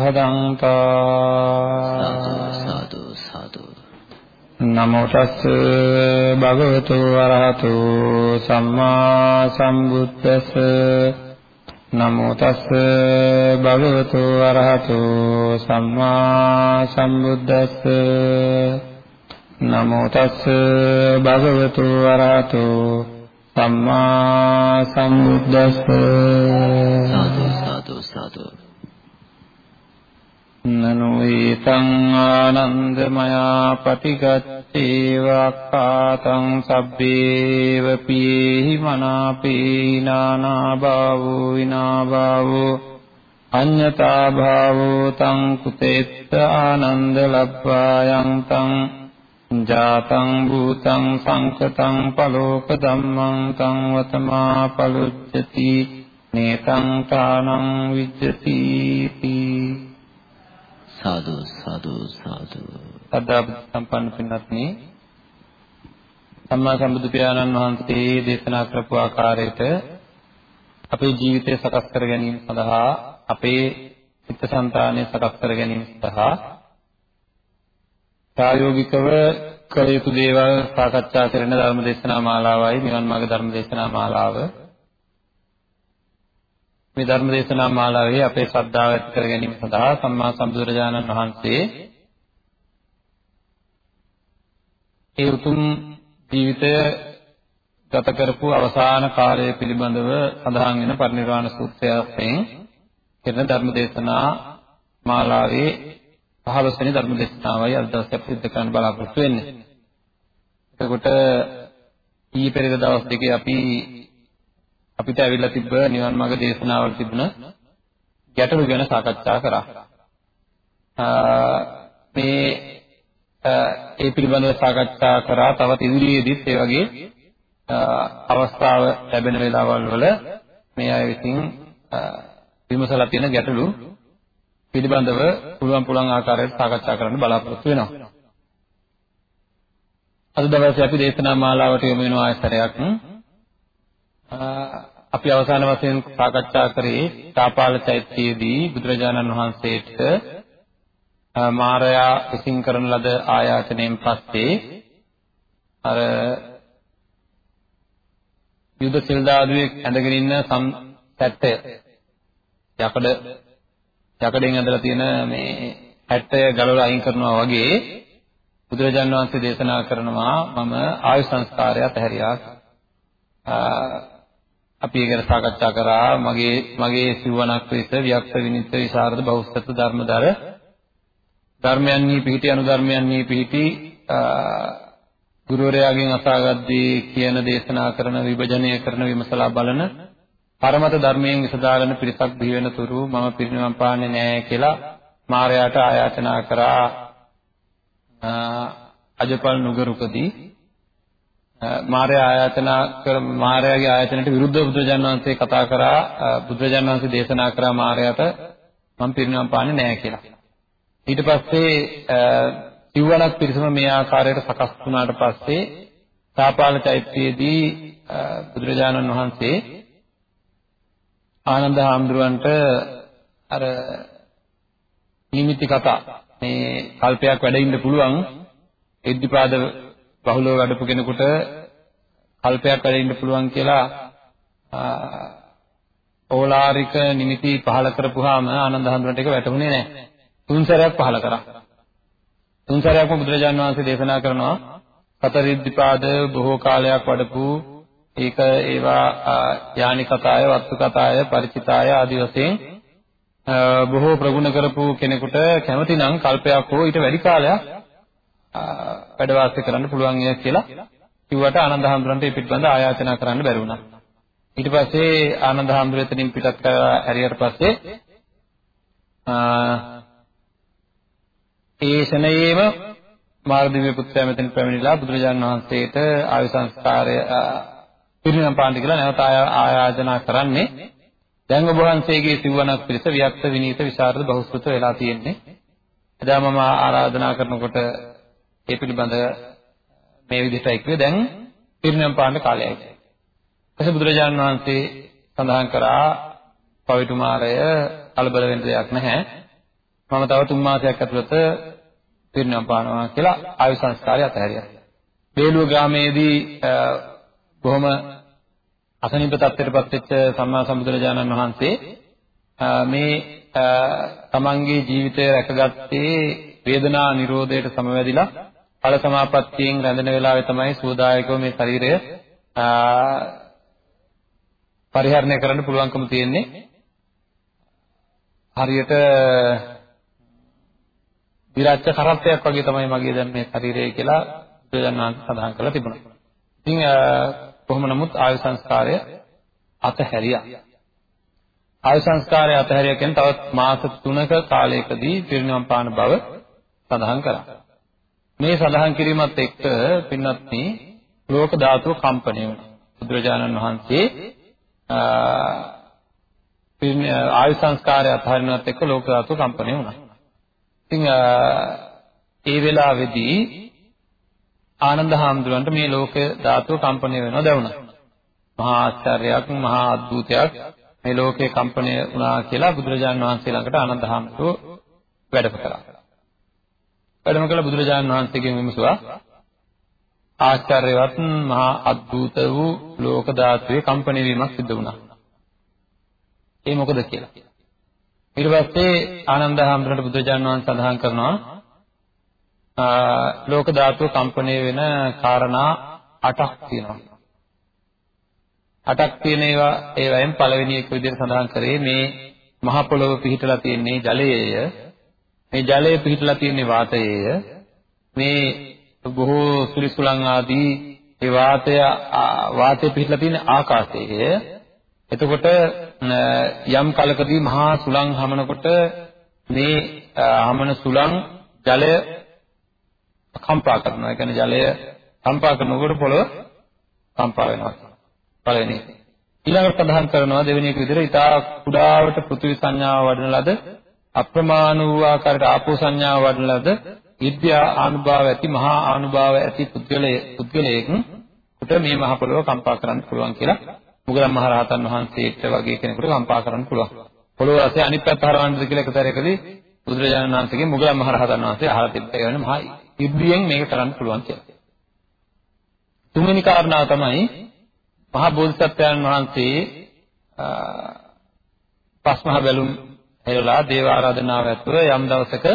භදංතා සාදු සාදු නමෝ තස්ස භගවතු වරහතු සම්මා සම්බුද්දස්ස. නමෝ තස්ස භගවතු වරහතු සම්මා සම්බුද්දස්ස. නමෝ තස්ස භගවතු වරහතු සම්මා සම්බුද්දස්ස. සාදු නනෝයිතං ආනන්දමයා පටිගත්තේවක්ඛාතං සබ්බේව පීහි මනාපේ නානා භාවෝ විනා භාවෝ අඤ්ඤතා භාවෝ තං කුතේත්ත ආනන්ද ලබ්බායං තං ජාතං භූතං සංකතං පලෝක ධම්මං තං වතමා පලුච්චති නේතං තානං විජ්ජති සාදු සාදු සාදු සදා සම්පන්න පින්වත්නි සම්මා සම්බුදු පියාණන් වහන්සේ දේශනා කරපු ආකාරයට අපේ ජීවිතය සකස් කර ගැනීම සඳහා අපේ චිත්තසංතානය සකස් කර ගැනීම සඳහා ප්‍රායෝගිකව කළ යුතු දේවල් සාකච්ඡා කරන ධර්ම දේශනා මාලාවයි නිවන් මාර්ග ධර්ම දේශනා මාලාව. මේ ධර්ම දේශනා මාලාවේ අපේ ශ්‍රද්ධාව ඇති කර ගැනීම සඳහා සම්මා සම්බුදුරජාණන් වහන්සේ ඒ උතුම් ජීවිතය ගත කරපු අවසාන කාලය පිළිබඳව සඳහන් වෙන පරිනිර්වාණ සූත්‍රයෙන් කරන ධර්ම දේශනා මාලාවේ 15 වෙනි ධර්ම දේශනාවයි අද දවසේ අපි සිදු කරන්න බලාපොරොත්තු වෙන්නේ. එතකොට ඊයේ පෙරේද දවස් දෙකේ අපි අපිට ඇවිල්ලා තිබ්බ නිවන් මාර්ග දේශනාවල තිබුණ ගැටලු ගැන සාකච්ඡා කරා. මේ ඒ පිළිබඳව සාකච්ඡා කරා තවත් ඉදිරියේදීත් ඒ වගේ අවස්ථාව ලැබෙන වෙලාවල් වල මේ අය විසින් විමසලා තියෙන ගැටලු පිළිබඳව පුළුවන් පුළුවන් ආකාරයට සාකච්ඡා කරන්න බලාපොරොත්තු වෙනවා. අද දවසේ අපි දේශනා මාලාවට යොමු වෙන ආයතරයක් අපි අවසාන වශයෙන් සාකච්ඡා කරේ තාපාල චෛත්‍යයේදී බුදුරජාණන් වහන්සේට මාරයා විසින් කරන ලද ආයාචනයෙන් පස්සේ අර යුද සිල්දාදුවේ ඇඳගෙන ඉන්න සම් 70 යකඩ යකඩෙන් ඇඳලා තියෙන මේ 60 ගලවලා අයින් කරනවා වගේ බුදුරජාණන් වහන්සේ දේශනා කරනවා මම ආයු සංස්කාරය අතහැරියා. අපි ඒක ගැන සාකච්ඡා කරා. මගේ මගේ සිවණක් විස වික්ත විනිත විසරද බෞද්ධ ධර්මදර. ධර්මයන්හි පිහිටි අනුධර්මයන්හි පිහිටි ගුරුවරයාගෙන් අසාගද්දී කියන දේශනා කරන විභජනය කරන විමසලා බලන පරමත ධර්මයෙන් විසදාගෙන පිරිසක් බිහි වෙන තුරු මම පිරිනිවන් පාන්නේ නැහැ කියලා මාරයාට ආයාචනා කරා. අජපල් නුගරුකදී මාරයා ආයාචනා කර මාරයාගේ ආයතනයට විරුද්ධව බුදුරජාණන් වහන්සේ කතා කරා බුදුරජාණන් වහන්සේ දේශනා කරා මාරයාට මම පිරිනිවන් පාන්නේ නැහැ කියලා. ඊට පස්සේ සිව්වණක් පිරිසම මේ ආකාරයට සකස් වුණාට පස්සේ සාපාල චෛත්‍යයේදී බුදුරජාණන් වහන්සේ ආනන්ද හාමුදුරුවන්ට අර නිමිති කතා මේ කල්පයක් වැඩ ඉන්න පුළුවන් එද්දිපාද බහුලව වැඩපු කෙනෙකුට කල්පයක් වැඩ ඉන්න පුළුවන් කියලා ඕලාරික නිමිති පහල කරපුවාම ආනන්ද හාමුදුරන්ට ඒක වැටහුනේ නැහැ. තුන් සැරයක් පහල කරා. තුන් සැරයක්ම බුදුරජාණන් වහන්සේ දේශනා කරනවා සතර ඉද්දිපාද බොහෝ කාලයක් වඩපු ඒක ඒවා යානි කතාය වත්තු කතාය ಪರಿචිතාය ආදී වශයෙන් බොහෝ ප්‍රගුණ කරපු කෙනෙකුට කැමති නම් කල්පයක් හෝ ඊට වැඩි කාලයක් වැඩ වාසය කරන්න පුළුවන් ය කියලා කිව්වට ආනන්ද හැඳුනන්ට ඒ පිටබඳ ආයාචනා කරන්න බැරි වුණා. ඊට පස්සේ ආනන්ද හැඳුන එතනින් පිටත් කරලා හැරියට පස්සේ ඒ ශනේයේම මාර්ගදිව්‍ය පුත්‍රයා මෙතන පැමිණිලා බුදුරජාණන් වහන්සේට ආයු සංස්කාරය පිරිනම් පාණ්ඩ කියලා නැවත ආයාචනා කරන්නේ දැන් ඔබ වහන්සේගේ සිවණක් පිළිස වික්ත විනීත විශාරද බහුශ්‍රත වෙලා තියෙන්නේ එදා මම ආරාධනා කරනකොට ඒ පිළිබඳ මේ විදිහටයි කිව්වේ දැන් පිරිනම් පාණ්ඩ කාලයයි ඊපස්සේ බුදුරජාණන් වහන්සේ සඳහන් කරා පවිතුමාරය කලබල වෙන්න දෙයක් නැහැ මම තව තුන් මාසයක් ඇතුළත පිරිනම් පානවා කියලා ආයු සංස්කාරය අතහැරියා. බේලුව ග්‍රාමයේදී බොහොම අසනීප තත්ත්වයටපත් වෙච්ච සම්මා සම්බුදුරජාණන් වහන්සේ මේ තමන්ගේ ජීවිතය රැකගත්තේ වේදනා නිරෝධයට සමවැදිලා ඵල සමාපත්තියෙන් රැඳෙන වෙලාවේ තමයි සෝදායකව මේ ශරීරය පරිහරණය කරන්න පුළුවන්කම තියෙන්නේ හරියට විරාජ්‍ය කරත්තයක් වගේ තමයි මගේ දැන් මේ ශරීරය කියලා බුදුදන්වාන් සඳහන් කරලා තිබුණා. ඉතින් කොහොම නමුත් ආයු සංස්කාරය අතහැරියා. ආයු සංස්කාරය අතහැරියා කියන්නේ තවත් මාස 3ක කාලයකදී පිරිනිවන් පාන බව සඳහන් කරා. මේ සඳහන් කිරීමත් එක්ක පින්වත්නි ලෝක ධාතුව කම්පණය වුණා. බුදුරජාණන් වහන්සේ ආයු සංස්කාරය අතහරිනවත් එක්ක ලෝක ධාතුව කම්පණය වුණා. ඉතින් ඒ වෙලාවේදී ආනන්ද හාමුදුරන්ට මේ ලෝක ධාතුව කම්පණය වෙනවා දැනුණා. මහා ආශ්චර්යයක් මහා අద్భుතයක් මේ ලෝකේ කම්පණය වුණා කියලා බුදුරජාණන් වහන්සේ ළඟට ආනන්ද හාමුදුරුවෝ වැඩම කළා. වැඩම කළ බුදුරජාණන් වහන්සේගෙන් විමසුවා ආචාර්යවත් මහා අද්භූත වූ ලෝක ධාතුවේ කම්පණය වීමක් සිද්ධ වුණා. ඒ මොකද කියලා. ඊට පස්සේ ආනන්ද හැඳුනට බුදුරජාණන් වහන්සේ සඳහන් කරනවා ලෝක ධාතුව කම්පණය වෙන காரணා 8ක් තියෙනවා. අටක් තියෙන ඒවා ඒවයින් පළවෙනි එක විදිහට සඳහන් කරේ මේ මහ පොළොව පිහිටලා තියෙන්නේ ජලයේය මේ ජලය පිහිටලා තියෙන්නේ වාතයේය. මේ බොහෝ සුලිසුලන් ආදී ඒ වාතය වාතය පිහිටලා තියෙන්නේ ආකාශයේය. එතකොට යම් කලකදී මහා සුළං හමනකොට මේ හමන සුළං ජලය කම්පා කරනවා. ඒ කියන්නේ ජලය කම්පා කරනකොට පොළොව කම්පා වෙනවා. පළවෙනි. ඊළඟට සඳහන් කරනවා දෙවෙනි එක විදිහට ඊටා කුඩාවට පෘථිවි සංඥාව වඩන ලද අප්‍රමාණ වූ ආකාරයට ආපෝ සංඥාව වඩන ලද විද්‍යා ආනුභාව ඇති මහා ආනුභාව ඇති පුද්ගලයේ පුද්ගලයෙක් උට මේ මහ පොළොව කම්පා කරන්න පුළුවන් කියලා මුගලන් මහරහතන් වහන්සේට වගේ කෙනෙකුට කම්පා කරන්න පුළුවන්. පොළොව රසය අනිත් පැත්ත හරවන්නද කියලා එකතරයකදී බුදුරජාණන් වහන්සේගෙන් මුගලන් මහරහතන් වහන්සේ අහලා තිබ්බා. ඒ වෙන මහා ඉබ්බියෙන් මේක කරන්න පුළුවන් කියලා. තුන්වෙනි කාරණාව තමයි මහා බෝධිසත්වයන් වහන්සේ පස්මහ බැලුම් හෙළලා දේව ආරාධනාව ඇතුව යම් දවසක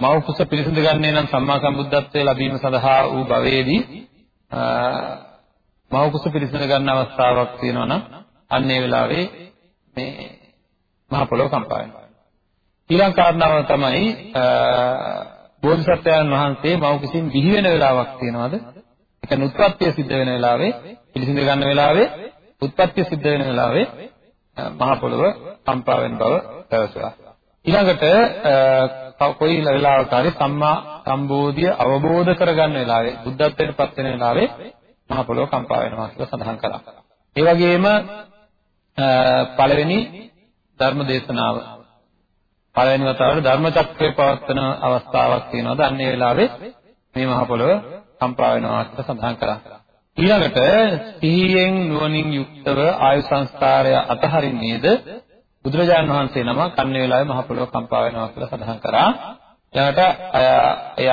මව් කුස පිරිසිදු ගන්නේ නම් සම්මා සම්බුද්ධත්වයේ ලැබීම සඳහා වූ භවයේදී මව කුස පිරිසිදු ගන්න අවස්ථාවක් තියෙනවා නම් අන්න ඒ වෙලාවේ මේ මහ පොළොව කම්පා වෙනවා. ඊළඟ කාරණාව තමයි බෝධිසත්වයන් වහන්සේ මව කුසින් බිහි වෙන වෙලාවක් තියෙනවද? ඒ කියන්නේ උත්පත්තිය සිද්ධ වෙන වෙලාවේ පිරිසිදු ගන්න වෙලාවේ උත්පත්තිය සිද්ධ වෙන වෙලාවේ මහ පොළොව කම්පා වෙන බව පැවසුවා. ඊළඟට කොයි වෙලාවක හරි සම්මා සම්බෝධිය අවබෝධ කරගන්න වෙලාවේ බුද්ධත්වයට පත් වෙන වෙලාවේ මහ පොළොව කම්පා වෙනවා කියලා සඳහන් කළා. ඒ වගේම පළවෙනි ධර්ම දේශනාව පළවෙනි වතාවට ධර්ම චක්‍රය පවත්වන අවස්ථාවක් තියෙනවාද? අන්න ඒ වෙලාවේ මේ මහ පොළොව කම්පා වෙනවා කියලා සඳහන් කළා. ඊළඟට සිහියෙන් නුවණින් යුක්තව ආයු සංස්කාරය අතහරින්නේද බුදුරජාණන් වහන්සේ නම කන්නේ වෙලාවේ මහ පොළොව කම්පා වෙනවා කියලා සඳහන් කරා. ඊළඟට ඒ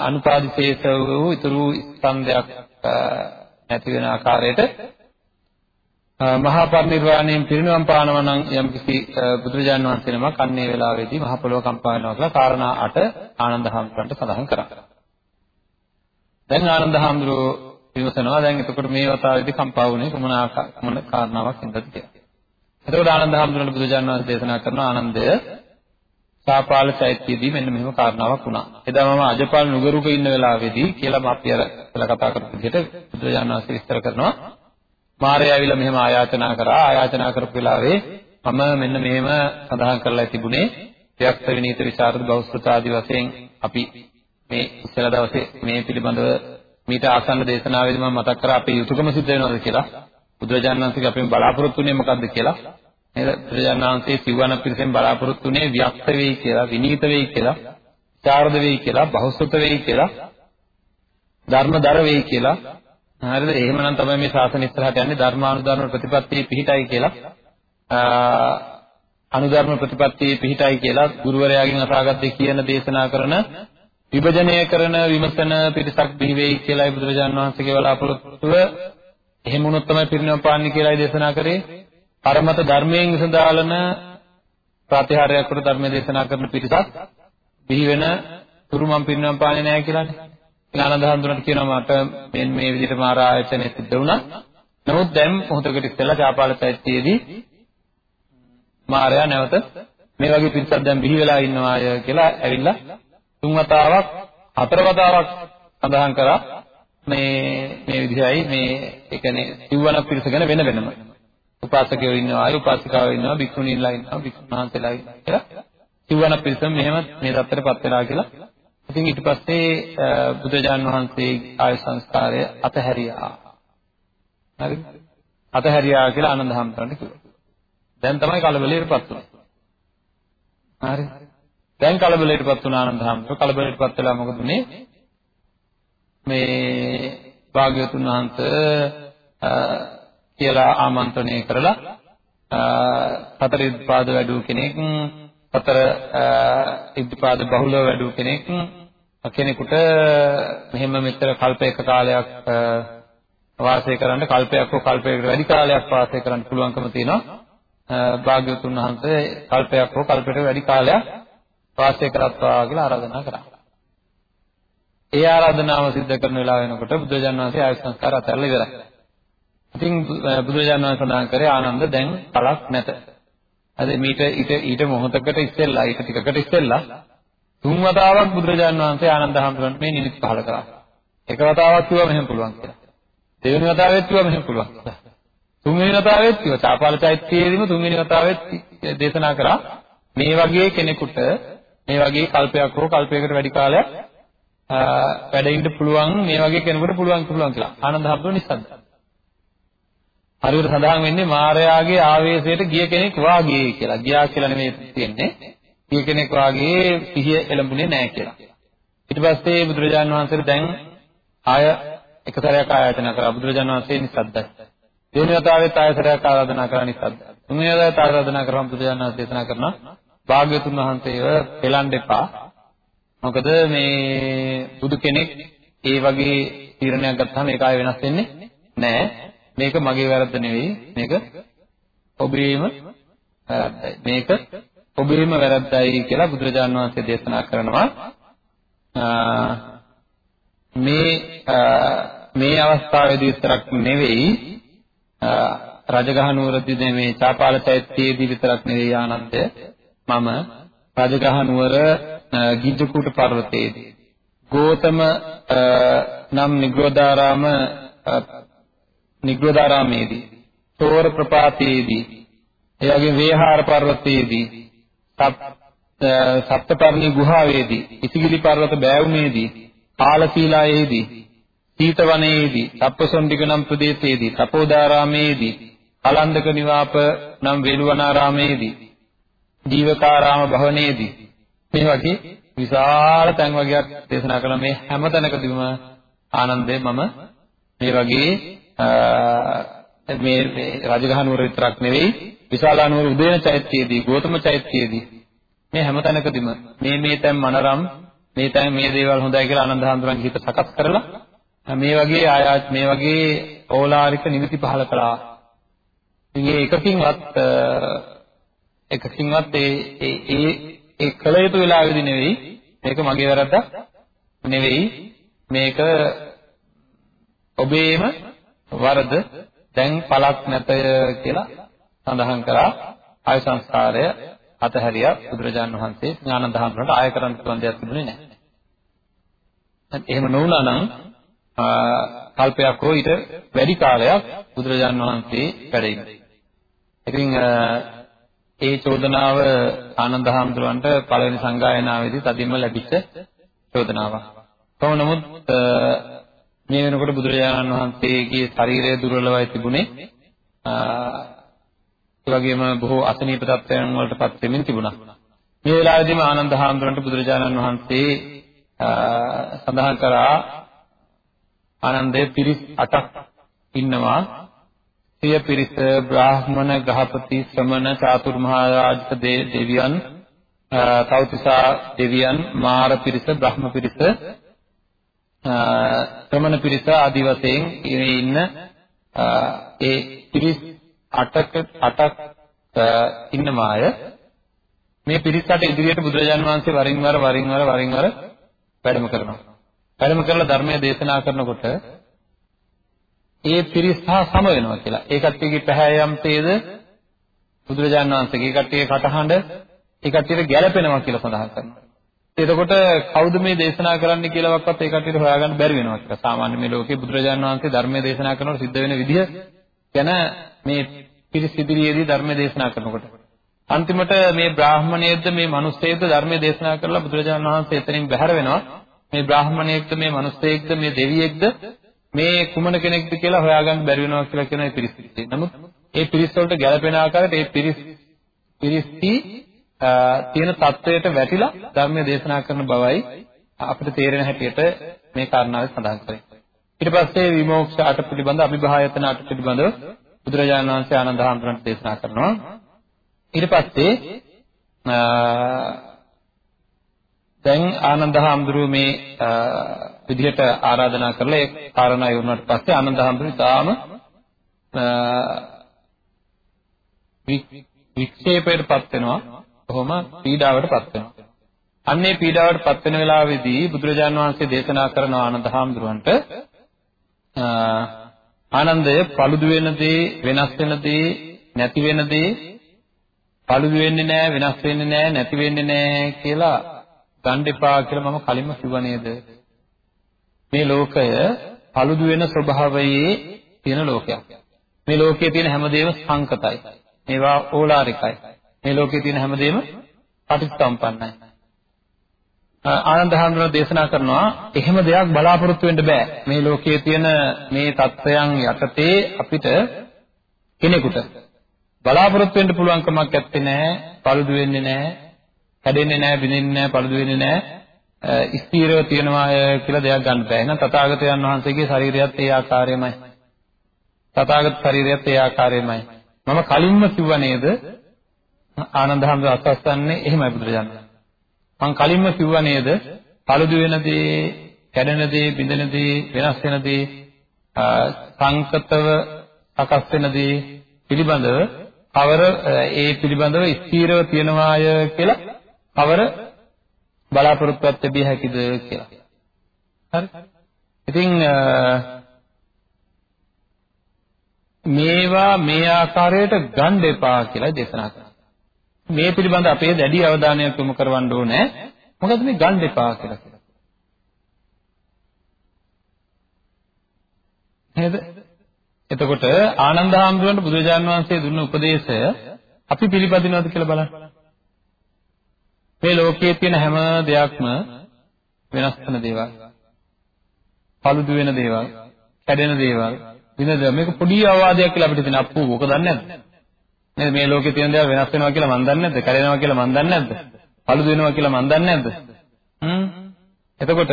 අනුපාදිශේෂ වූ ඊතුරු ස්කන්ධයක් නැති වෙන ආකාරයට මහා පරිනිර්වාණයෙන් පිරිනවම් පානවා නම් යම් කිසි බුදුරජාණන් වහන්සේ නමක් අන්නේ වෙලාවේදී මහ පොළොව කම්පා වෙනවා කියලා කාරණා 8 ආනන්ද හාමුදුරන්ට සඳහන් කරා. දැන් ආනන්ද හාමුදුරුවෝ විමසනවා දැන් එතකොට මේ වතාවේදී කම්පා වුණේ කුමන කුමන කාරණාවක් හින්දාද කියලා. එතකොට ආනන්ද හාමුදුරන්ට බුදුරජාණන් වහන්සේ දේශනා කරන ආනන්දය සාපාල චෛත්‍යයේදී මෙන්න මෙහෙම කාරණාවක් වුණා. එදා මම අජපාල නුගරුක ඉන්න වෙලාවේදී කියලා මම අපි අර කියලා කතා කරපු විදිහට බුදුරජාණන් වහන්සේ විස්තර කරනවා. මාරය ඇවිල්ලා මෙහෙම ආයාචනා කරා. ආයාචනා කරපු වෙලාවේ මම මෙන්න මෙහෙම සඳහන් කරලා තිබුණේ ත්‍යක් විනීත විචාරද බෞද්ධ ආදී වශයෙන් අපි මේ ඉස්සෙල්ලා දවසේ මේ පිළිබඳව මීට ආසන්න දේශනාවේදී මම මතක් කරා අපේ යුතුයකම සිද්ධ වෙනවද කියලා. බුදුරජාණන් වහන්සේගේ අපෙන් බලාපොරොත්තු වෙන්නේ මොකද්ද කියලා. නේද? බුදුරජාණන් වහන්සේ සිවණ පිරිසෙන් බලාපොරොත්තු වෙන්නේ ව්‍යක්ත වෙයි කියලා විනීත වෙයි කියලා චාරද වෙයි කියලා බහුසුත වෙයි කියලා ධර්මදර වෙයි කියලා. හරිද? එහෙමනම් තමයි මේ ශාසන ඉස්සරහට යන්නේ. ධර්මානුධර්ම ප්‍රතිපත්තිය පිහිටයි කියලා. අනුධර්ම ප්‍රතිපත්තිය පිහිටයි කියලා ගුරුවරයාගෙන් අසාගත්තේ කියන දේශනා කරන විභජනය කරන විමසන පිරිසක් බිහි වෙයි කියලායි බුදුරජාන් වහන්සේගේ බලාපොරොත්තුව එහෙම වුණොත් තමයි පිරිනවම් පාන්නේ කියලායි දේශනා කරේ. පරමත ධර්මයෙන් විසඳාලන ප්‍රතිහාරයක් කොට ධර්ම දේශනා කරන පිරිසක් බිහි වෙන තුරු මම පිරිනවම් පාන්නේ නැහැ කියලානේ. ආනන්ද හඳුනට කියනවා මට මේ මේ විදිහට මාර ආයතනෙ සිද්ධ වුණා. නමුත් දැන් මොහොතකට ඉස්සෙල්ලා චාපාල චෛත්‍යයේදී මාරයා නැවත මේ වගේ පිරිසක් දැන් බිහි වෙලා ඉන්නවා කියලා ඇවිල්ලා තුන් වතාවක් හතර වතාවක් සඳහන් කරා මේ මේ විදිහයි මේ ඒ කියන්නේ සිව්වන පිරිස ගැන වෙන වෙනම. උපාසකයෝ ඉන්නවා උපාසිකාවෝ ඉන්නවා භික්ෂුණීන්ලා ඉන්නවා භික්ෂුන් වහන්සේලා ඉන්නවා කියලා. සිව්වන පිරිස මෙහෙම මේ தත්තරපත් වෙලා කියලා. ඉතින් ඊට පස්සේ බුදුජාන් වහන්සේ ආය සංස්කාරය අතහැරියා. හරි? අතහැරියා කියලා ආනන්ද හැමතැනට කිව්වා. දැන් තමයි කලබලයටපත් වුනේ හරි? දැන් කලබලයටපත් වුණා ආනන්ද හැමතැන කලබලයටපත් වෙලා මොකද උනේ මේ භාග්‍යවතුන් වහන්සේ කියලා ආමන්ත්‍රණය කරලා සතර ඉද්ධපාද වැඩූ කෙනෙක් සතර ඉද්ධපාද බහුලව වැඩූ කෙනෙක් කෙනෙකුට මෙහෙම මෙතර කල්පයක කාලයක් වාසය කරන්න කල්පයක් හෝ කල්පයකට වැඩි කාලයක් වාසය කරන්න පුළුවන්කම තියෙනවා. භාග්‍යවතුන් වහන්සේ කල්පයක් හෝ කල්පයකට වැඩි කාලයක් වාසය කරත්වා කියලා ආරාධනා කරා. ඒ ආරාධනාව සිද්ධ කරන වෙලාව වෙනකොට බුදුරජාණන් වහන්සේ ආයු සංස්කාර අතහැරලා ඉවරයි. ඉතින් බුදුරජාණන් වහන්සේ සඳහන් කරේ ආනන්ද දැන් පළක් නැත. අද මීට ඊට ඊට මොහොතකට ඉස්සෙල්ලා ඊට ටිකකට ඉස්සෙල්ලා තුන් වතාවක් බුදුරජාණන් වහන්සේ ආනන්ද හැමතුරන්ට මේ නිමිති පහල කරා. එක වතාවක් කිව්වා මෙහෙම පුළුවන් කියලා. දෙවෙනි වතාවෙත් කිව්වා මෙහෙම පුළුවන් කියලා. තුන්වෙනි වතාවෙත් කිව්වා චාපාල චෛත්‍යයේදීම තුන්වෙනි වතාවෙත් දේශනා කරා මේ වගේ කෙනෙකුට මේ වගේ කල්පයක් හෝ කල්පයකට වැඩි කාලයක් වැඩ ඉන්න පුළුවන් මේ වගේ කෙනෙකුට පුළුවන් පුළුවන් කියලා. ආනන්ද හම්බුන නිසාද? හරියට සඳහන් වෙන්නේ මායාගේ ආවේශයට ගිය කෙනෙක් වාගේ කියලා. ගියා කියලා නෙමෙයි තියෙන්නේ. ගිය කෙනෙක් වාගේ සිහිය එළඹුණේ නැහැ කියලා. ඊට පස්සේ බුදුරජාණන් වහන්සේට දැන් ආය එක සැරයක් ආයතන කරා බුදුරජාණන් වහන්සේ නිසද්දයි. දෙවෙනි වතාවෙත් ආය සැරයක් ආරාධනා කරා නිසද්දයි. තුන්වෙනි වතාවෙත් ආරාධනා කරාම බුදුරජාණන් වහන්සේ දේශනා කරනවා භාග්‍යතුන් වහන්සේව පෙළන්න එපා. මොකද මේ බුදු කෙනෙක් ඒ වගේ තීරණයක් ගත්තාම ඒක ආයෙ වෙනස් වෙන්නේ නැහැ. මේක මගේ වැරද්ද නෙවෙයි. මේක ඔබේම වැරද්දයි. මේක ඔබේම වැරද්දයි කියලා බුදුරජාණන් වහන්සේ දේශනා කරනවා. මේ මේ අවස්ථාවේදී විතරක් නෙවෙයි රජගහ නුවරදී මේ චාපාල චෛත්‍යයේදී විතරක් නෙවෙයි ආනන්දය මම රජගහ නුවර ගිජ්ජකූට පර්වතයේදී ගෝතම නම් නිග්‍රෝධාරාම නිග්‍රෝධාරාමේදී තෝර ප්‍රපාතයේදී එයාගේ වේහාර පර්වතයේදී සප්තපර්ණි ගුහාවේදී ඉසිගිලි පර්වත බෑවුමේදී පාලශීලායේදී සීතවනයේදී සප්පසොණ්ඩික නම් ප්‍රදේශයේදී තපෝදාරාමේදී කලන්දක නිවාප නම් වේළුවනාරාමේදී ජීවකාරාම භවනයේදී මේ වගේ විශාල තැන් වගේක් දේශනා කළ මේ හැම තැනකදීම ආනන්දේ මම මේ වගේ මේ රජගහ නුවර විතරක් නෙවෙයි විශාලා නුවර උදේන චෛත්‍යයේදී ගෝතම චෛත්‍යයේදී මේ හැම තැනකදීම මේ මේ තැන් මනරම් මේ තැන් මේ දේවල් හොඳයි කියලා ආනන්ද හඳුරන් හිත සකස් කරලා මේ වගේ ආයාත් මේ වගේ ඕලාරික නිමිති පහල කළා. ඉතින් ඒකකින්වත් එකකින්වත් ඒ ඒ ඒ කළ යුතු වෙලාවෙදි නෙවෙයි මේක මගේ වැරද්දක් නෙවෙයි මේක ඔබේම වරද දැන් පළක් නැතය කියලා සඳහන් කරා ආය සංස්කාරය අතහැරියා බුදුරජාන් වහන්සේ ඥානන්ද හඳුනට ආය කරන්න පුළුවන් දෙයක් තිබුණේ නැහැ. එහෙම නොවුනා නම් කල්පයක් හෝ ඊට වැඩි කාලයක් බුදුරජාන් වහන්සේ වැඩ ඉන්නේ. ඉතින් ඒ චෝදනාව ආනන්ද හාමුදුරන්ට පළවෙනි සංගායනාවේදී තදින්ම ලැබිච්ච චෝදනාවක්. කොහොම නමුත් මේ වෙනකොට බුදුරජාණන් වහන්සේගේ ශරීරය දුර්වලවයි තිබුණේ. ඒ වගේම බොහෝ අසනීප තත්ත්වයන් වලටපත් වෙමින් තිබුණා. මේ වෙලාවේදීම ආනන්ද හාමුදුරන්ට බුදුරජාණන් වහන්සේ සඳහන් කරා ආනන්දේ පිරිස් 8ක් ඉන්නවා සිය පිරිස බ්‍රාහ්මණ ග්‍රහපති ශ්‍රමණ චාතුර්මහා රාජක දෙවියන් තවතිසා දෙවියන් මාර පිරිස බ්‍රහ්ම පිරිස ශ්‍රමණ පිරිස ආදි වශයෙන් ඉන්න ඒ පිරිස් 8ක 8ක් ඉන්නමාය මේ පිරිස් අට ඉදිරියට බුදුරජාන් වහන්සේ වරින් වර වරින් වර වරින් වර වැඩම කරනවා. වැඩම කරලා ධර්මය දේශනා කරනකොට ඒ පිරිස් හා සම වෙනවා කියලා. ඒ කට්ටියගේ පැහැයම්තේද බුදුරජාණන් වහන්සේගේ කට්ටියගේ කටහඬ ඒ කට්ටියට ගැළපෙනවා කියලා සඳහන් කරනවා. එතකොට කවුද මේ දේශනා කරන්න කියලාවත් ඒ කට්ටියට හොයාගන්න බැරි වෙනවා කියලා. සාමාන්‍ය මේ ලෝකේ බුදුරජාණන් වහන්සේ ධර්මයේ දේශනා කරනකොට සිද්ධ වෙන විදිහ ගැන මේ පිරිස් ඉදිරියේදී ධර්මයේ දේශනා කරනකොට අන්තිමට මේ බ්‍රාහමණයෙක්ද මේ මිනිස්සෙක්ද ධර්මයේ දේශනා කරලා බුදුරජාණන් වහන්සේ එතනින් බැහැර වෙනවා. මේ බ්‍රාහමණයෙක්ද මේ මිනිස්සෙක්ද මේ දෙවියෙක්ද මේ කුමන කෙනෙක්ද කියලා හොයාගන්න බැරි වෙනවා කියලා කියන ඒ පිරිස. නමුත් ඒ පිරිස වලට ගැළපෙන ආකාරයට ඒ පිරිස පිරිස්ටි තියෙන தത്വයට වැටිලා ධර්මය දේශනා කරන බවයි අපිට තේරෙන හැටියට මේ කාරණාවේ සඳහන් කරේ. ඊට පස්සේ විමෝක්ෂ අට පිළිබඳ අභිභායතන අට පිළිබඳව බුදුරජාණන් වහන්සේ ආනන්ද හාමුදුරන්ට දේශනා කරනවා. ඊට පස්සේ දැන් ආනන්ද හාමුදුරුව මේ විදිහට ආරාධනා කරලා ඒ කාරණා ඉවරනට පස්සේ ආනන්ද හාමුදුරුවෝ තාම වික්ෂේපයටපත් වෙනවා. කොහොම? පීඩාවටපත් වෙනවා. අන්නේ පීඩාවටපත් වෙන වෙලාවේදී බුදුරජාන් වහන්සේ දේශනා කරන ආනන්ද හාමුදුරුවන්ට ආනන්දය paludu වෙන දේ වෙනස් වෙන දේ නැති වෙන දේ paludu වෙන්නේ නැහැ වෙනස් වෙන්නේ නැහැ නැති වෙන්නේ නැහැ කියලා ගන්න එපා කියලා මම කලින්ම කිව්වා නේද? මේ ලෝකය paludu වෙන ස්වභාවයේ තියෙන ලෝකයක්. මේ ලෝකයේ තියෙන හැමදේම සංකතයි. මේවා ඕලාරිකයි. මේ ලෝකයේ තියෙන හැමදේම පටිච්චසම්පන්නයි. ආනන්ද හැඳුනන දේශනා කරනවා එහෙම දෙයක් බලාපොරොත්තු වෙන්න බෑ. මේ ලෝකයේ තියෙන මේ தත්වයන් යටතේ අපිට කෙනෙකුට බලාපොරොත්තු වෙන්න පුළුවන් කමක් නැත්තේ නෑ. paludu වෙන්නේ නෑ. කැඩෙන්නේ නැහැ, බිඳෙන්නේ නැහැ, පළුදු වෙන්නේ නැහැ. ස්ථීරව තියෙනවා කියලා දෙයක් ගන්න බෑ. එහෙනම් තථාගතයන් වහන්සේගේ ශරීරයත් ඒ ආකාරයමයි. තථාගත ශරීරයත් ඒ ආකාරයමයි. මම කලින්ම කිව්වා නේද? ආනන්ද හැමදාම අස්වස්සන්නේ එහෙමයි බුදුරජාණන්. මම කලින්ම කිව්වා නේද? පළුදු වෙන දේ, කැඩෙන දේ, බිඳෙන දේ, වෙනස් වෙන දේ, සංකතව සකස් වෙන දේ පිළිබඳව කවර ඒ පිළිබඳව ස්ථීරව තියනවාය කියලා කවර බලාපොරොත්තුවක් තිබිය හැකිද කියලා. හරි. ඉතින් මේවා මේ ආකාරයට ගන්න එපා කියලා දේශනා කරනවා. මේ පිළිබඳ අපේ දැඩි අවධානයක් යොමු කරවන්න ඕනේ. මොකද මේ ගන්න එපා කියලා කියනවා. නේද? එතකොට ආනන්ද හාමුදුරන්ට බුදුරජාන් වහන්සේ දුන්න උපදේශය අපි පිළිපදිනවද කියලා බලන්න. මේ ලෝකයේ තියෙන හැම දෙයක්ම වෙනස් වෙන දේවල්. paludu වෙන දේවල්, කැඩෙන දේවල්, විනද මේක පොඩි අවවාදයක් කියලා අපිට තියෙන අප්පු ඕක දන්නේ නැද්ද? නේද මේ ලෝකයේ තියෙන දේවල් වෙනස් වෙනවා කියලා මන් දන්නේ නැද්ද? කැඩෙනවා කියලා මන් දන්නේ නැද්ද? paludu වෙනවා කියලා මන් දන්නේ නැද්ද? හ්ම් එතකොට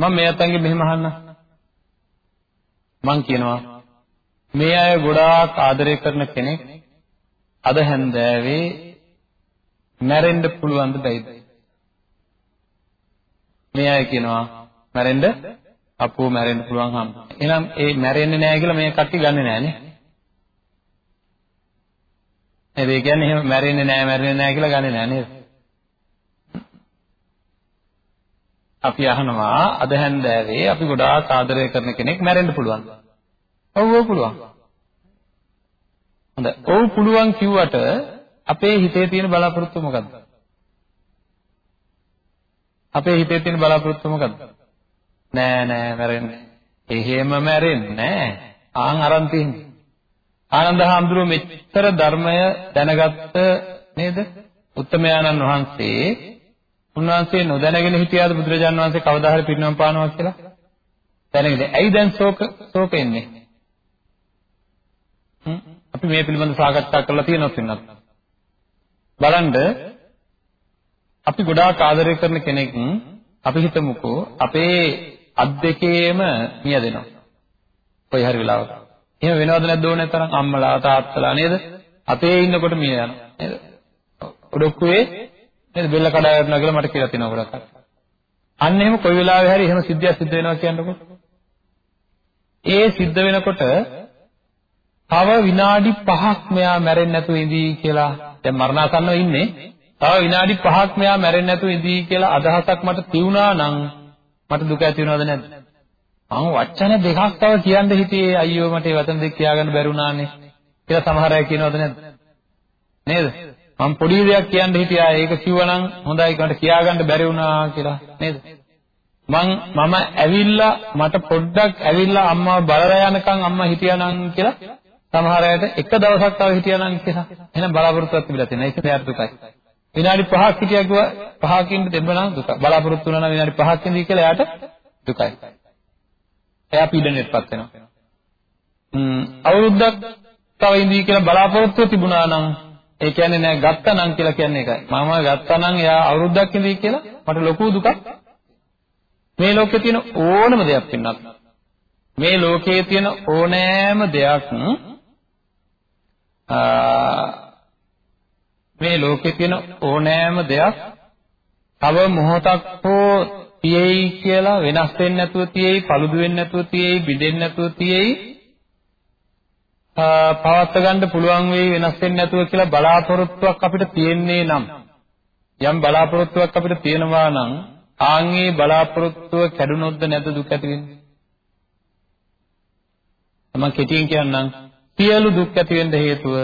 මම මේ අතංගෙ මෙහෙම අහන්න. මං කියනවා මේ අය ගොඩාක් ආදරය කරන කෙනෙක් අද හැන්දෑවේ මැරෙන්න පුළුවන්ද බැයිද? මේ අය කියනවා මැරෙන්න අපෝ මැරෙන්න පුළුවන් හම්. එහෙනම් ඒ මැරෙන්නේ නැහැ කියලා මේ කට්ටිය ගන්නෙ නෑනේ. නේද? ඒ කියන්නේ එහෙම මැරෙන්නේ නැහැ මැරෙන්නේ නැහැ කියලා ගන්නෙ නෑ නේද? අපි අහනවා අද හැන්දෑවේ අපි ගොඩාක් ආදරය කරන කෙනෙක් මැරෙන්න පුළුවන්. ඔව් ඔව් පුළුවන්. හොඳයි. ඔව් පුළුවන් කිව්වට අපේ හිතේ තියෙන බලාපොරොත්තුව මොකද්ද? අපේ හිතේ තියෙන බලාපොරොත්තුව මොකද්ද? නෑ නෑ මැරෙන්නේ. එහෙම මැරෙන්නේ නෑ. ආන් අරන් තියෙන්නේ. ආනන්ද හාමුදුරුවෝ මෙච්චර ධර්මය දැනගත්ත නේද? උත්තමයාණන් වහන්සේ උන්වහන්සේ නොදැනගෙන හිටියාද බුදුරජාණන් වහන්සේ කවදා හරි පිරිනමන පානවා කියලා? දැනගෙන. ඇයි දැන් ශෝක ශෝක එන්නේ? අපි මේ පිළිබඳව සාකච්ඡා කරලා තියෙනවා පින්නත්. බලන්න අපි ගොඩාක් ආදරය කරන කෙනෙක් අපි හිතමුකෝ අපේ අත් දෙකේම මියදෙනවා. කොයි හරි වෙලාවක. එහෙම වෙනවද නැද්ද ඕනේ තරම් අම්මලා තාත්තලා නේද? අපේ ඉන්නකොට මිය යනවා නේද? ඔඩොක්කුවේ නේද බෙල්ල කඩා වැටෙනවා කියලා මට කියලා තියෙනවා ගොඩක් අය. අන්න එහෙම කොයි වෙලාවෙ හරි එහෙම සිද්ධියක් සිද්ධ වෙනවා කියන්නකො. ඒ සිද්ධ වෙනකොට තව විනාඩි 5ක් මෙයා මැරෙන්නේ නැතුව ඉඳී කියලා දැන් මරණාසන්නව ඉන්නේ. තව විනාඩි 5ක් මෙයා මැරෙන්නේ නැතුව ඉඳී කියලා අදහසක් මට තියුණා නම් මට දුක ඇති වෙනවද නැද්ද? මම වචන දෙකක් තව කියන්න හිටියේ අයියෝ මට ඒ වචන දෙක කියාගන්න බැරි වුණානේ කියලා සමහර අය කියනවද නැද්ද? නේද? මම පොඩි දෙයක් කියන්න හිටියා ඒක කිව්වනම් හොඳයි මට කියාගන්න බැරි වුණා කියලා නේද? මං මම ඇවිල්ලා මට පොඩ්ඩක් ඇවිල්ලා අම්මා බලලා යනකම් අම්මා හිටියානම් කියලා සමහර අයට එක දවසක් තව හිටියානම් කියලා එහෙනම් බලාපොරොත්තුවක් තිබිලා තියෙනවා. ඒක දෙයට දුකයි. විනාඩි 5ක් හිටියා කිව්වා 5කින් දෙබනම් දුක බලාපොරොත්තු වුණා නම් විනාඩි 5ක් ඉඳී කියලා එයාට දුකයි. එයා පීඩණයටපත් වෙනවා. ම්ම් අවුරුද්දක් තව ඉඳී කියලා බලාපොරොත්තුව තිබුණා නම් ඒ කියන්නේ නෑ ගත්තා නම් කියලා කියන්නේ ඒකයි. මම ගත්තා නම් එයා අවුරුද්දක් ඉඳී කියලා මට ලොකු දුකක්. මේ ලෝකේ තියෙන ඕනම දෙයක් පින්නත් මේ ලෝකයේ තියෙන ඕනෑම දෙයක් මේ ලෝකේ තියෙන ඕනෑම දෙයක් තව මොහොතක් හෝ තියෙයි කියලා වෙනස් වෙන්නේ නැතුව තියෙයි, paludu වෙන්නේ නැතුව තියෙයි, බිඳෙන්නේ නැතුව තියෙයි. පවත්ව ගන්න පුළුවන් වෙයි වෙනස් වෙන්නේ නැතුව කියලා බලාපොරොත්තුවක් අපිට තියෙන්නේ නම් යම් බලාපොරොත්තුවක් අපිට තියෙනවා නම් ආන්ගේ බලාපොරොත්තුව කැඩුනොත්ද නැද්ද දුක් ඇති වෙන්නේ? මම කෙටියෙන් කියන්නම් සියලු දුක් ඇති වෙන්න හේතුව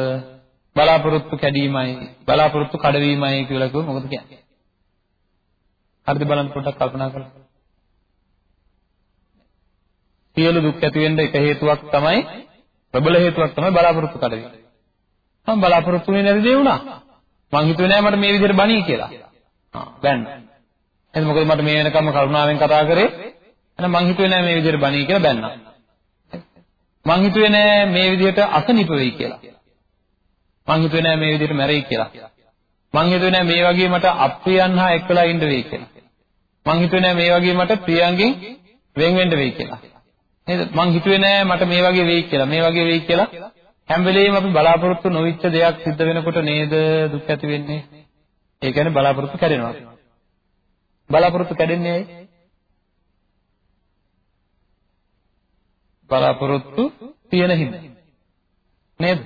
බලාපොරොත්තු කැඩීමයි බලාපොරොත්තු කඩවීමයි කියලා කිව්වොත් මොකද කියන්නේ? හරිද බලන්න පොඩ්ඩක් කල්පනා කරලා. සියලු දුක් ඇති වෙන්න එක හේතුවක් තමයි ප්‍රබල හේතුවක් තමයි බලාපොරොත්තු කඩවීම. මම බලාපොරොත්තු වෙන්නේ නැති දේ වුණා. මං හිතුවේ නෑ මට මේ විදිහට බණී කියලා. ආ බැන්න. එහෙනම් මොකද මට මේ වෙනකම්ම කරුණාවෙන් කතා කරේ? එහෙනම් මං හිතුවේ නෑ මේ විදිහට බණී කියලා බැන්නා. මං හිතුවේ නෑ මේ විදිහට අසනීප වෙයි කියලා. මං හිතුවේ නෑ මේ විදිහට මැරෙයි කියලා. මං හිතුවේ නෑ මේ වගේ මට අප්‍රියයන් හා එක්කලා ඉන්න වෙයි කියලා. මං හිතුවේ නෑ මේ වගේ මට ප්‍රියයන්ගෙන් වෙන් වෙන්න වෙයි කියලා. නේද? මං හිතුවේ නෑ මට මේ වගේ වෙයි කියලා. මේ වගේ වෙයි කියලා හැම වෙලෙම අපි බලාපොරොත්තු නොවිච්ච දෙයක් සිද්ධ වෙනකොට නේද දුක් ඇති වෙන්නේ. ඒ කියන්නේ බලාපොරොත්තු කැඩෙනවා. බලාපොරොත්තු කැඩෙන්නේ ඇයි? බලාපොරොත්තු තියෙන හින්දා. නේද?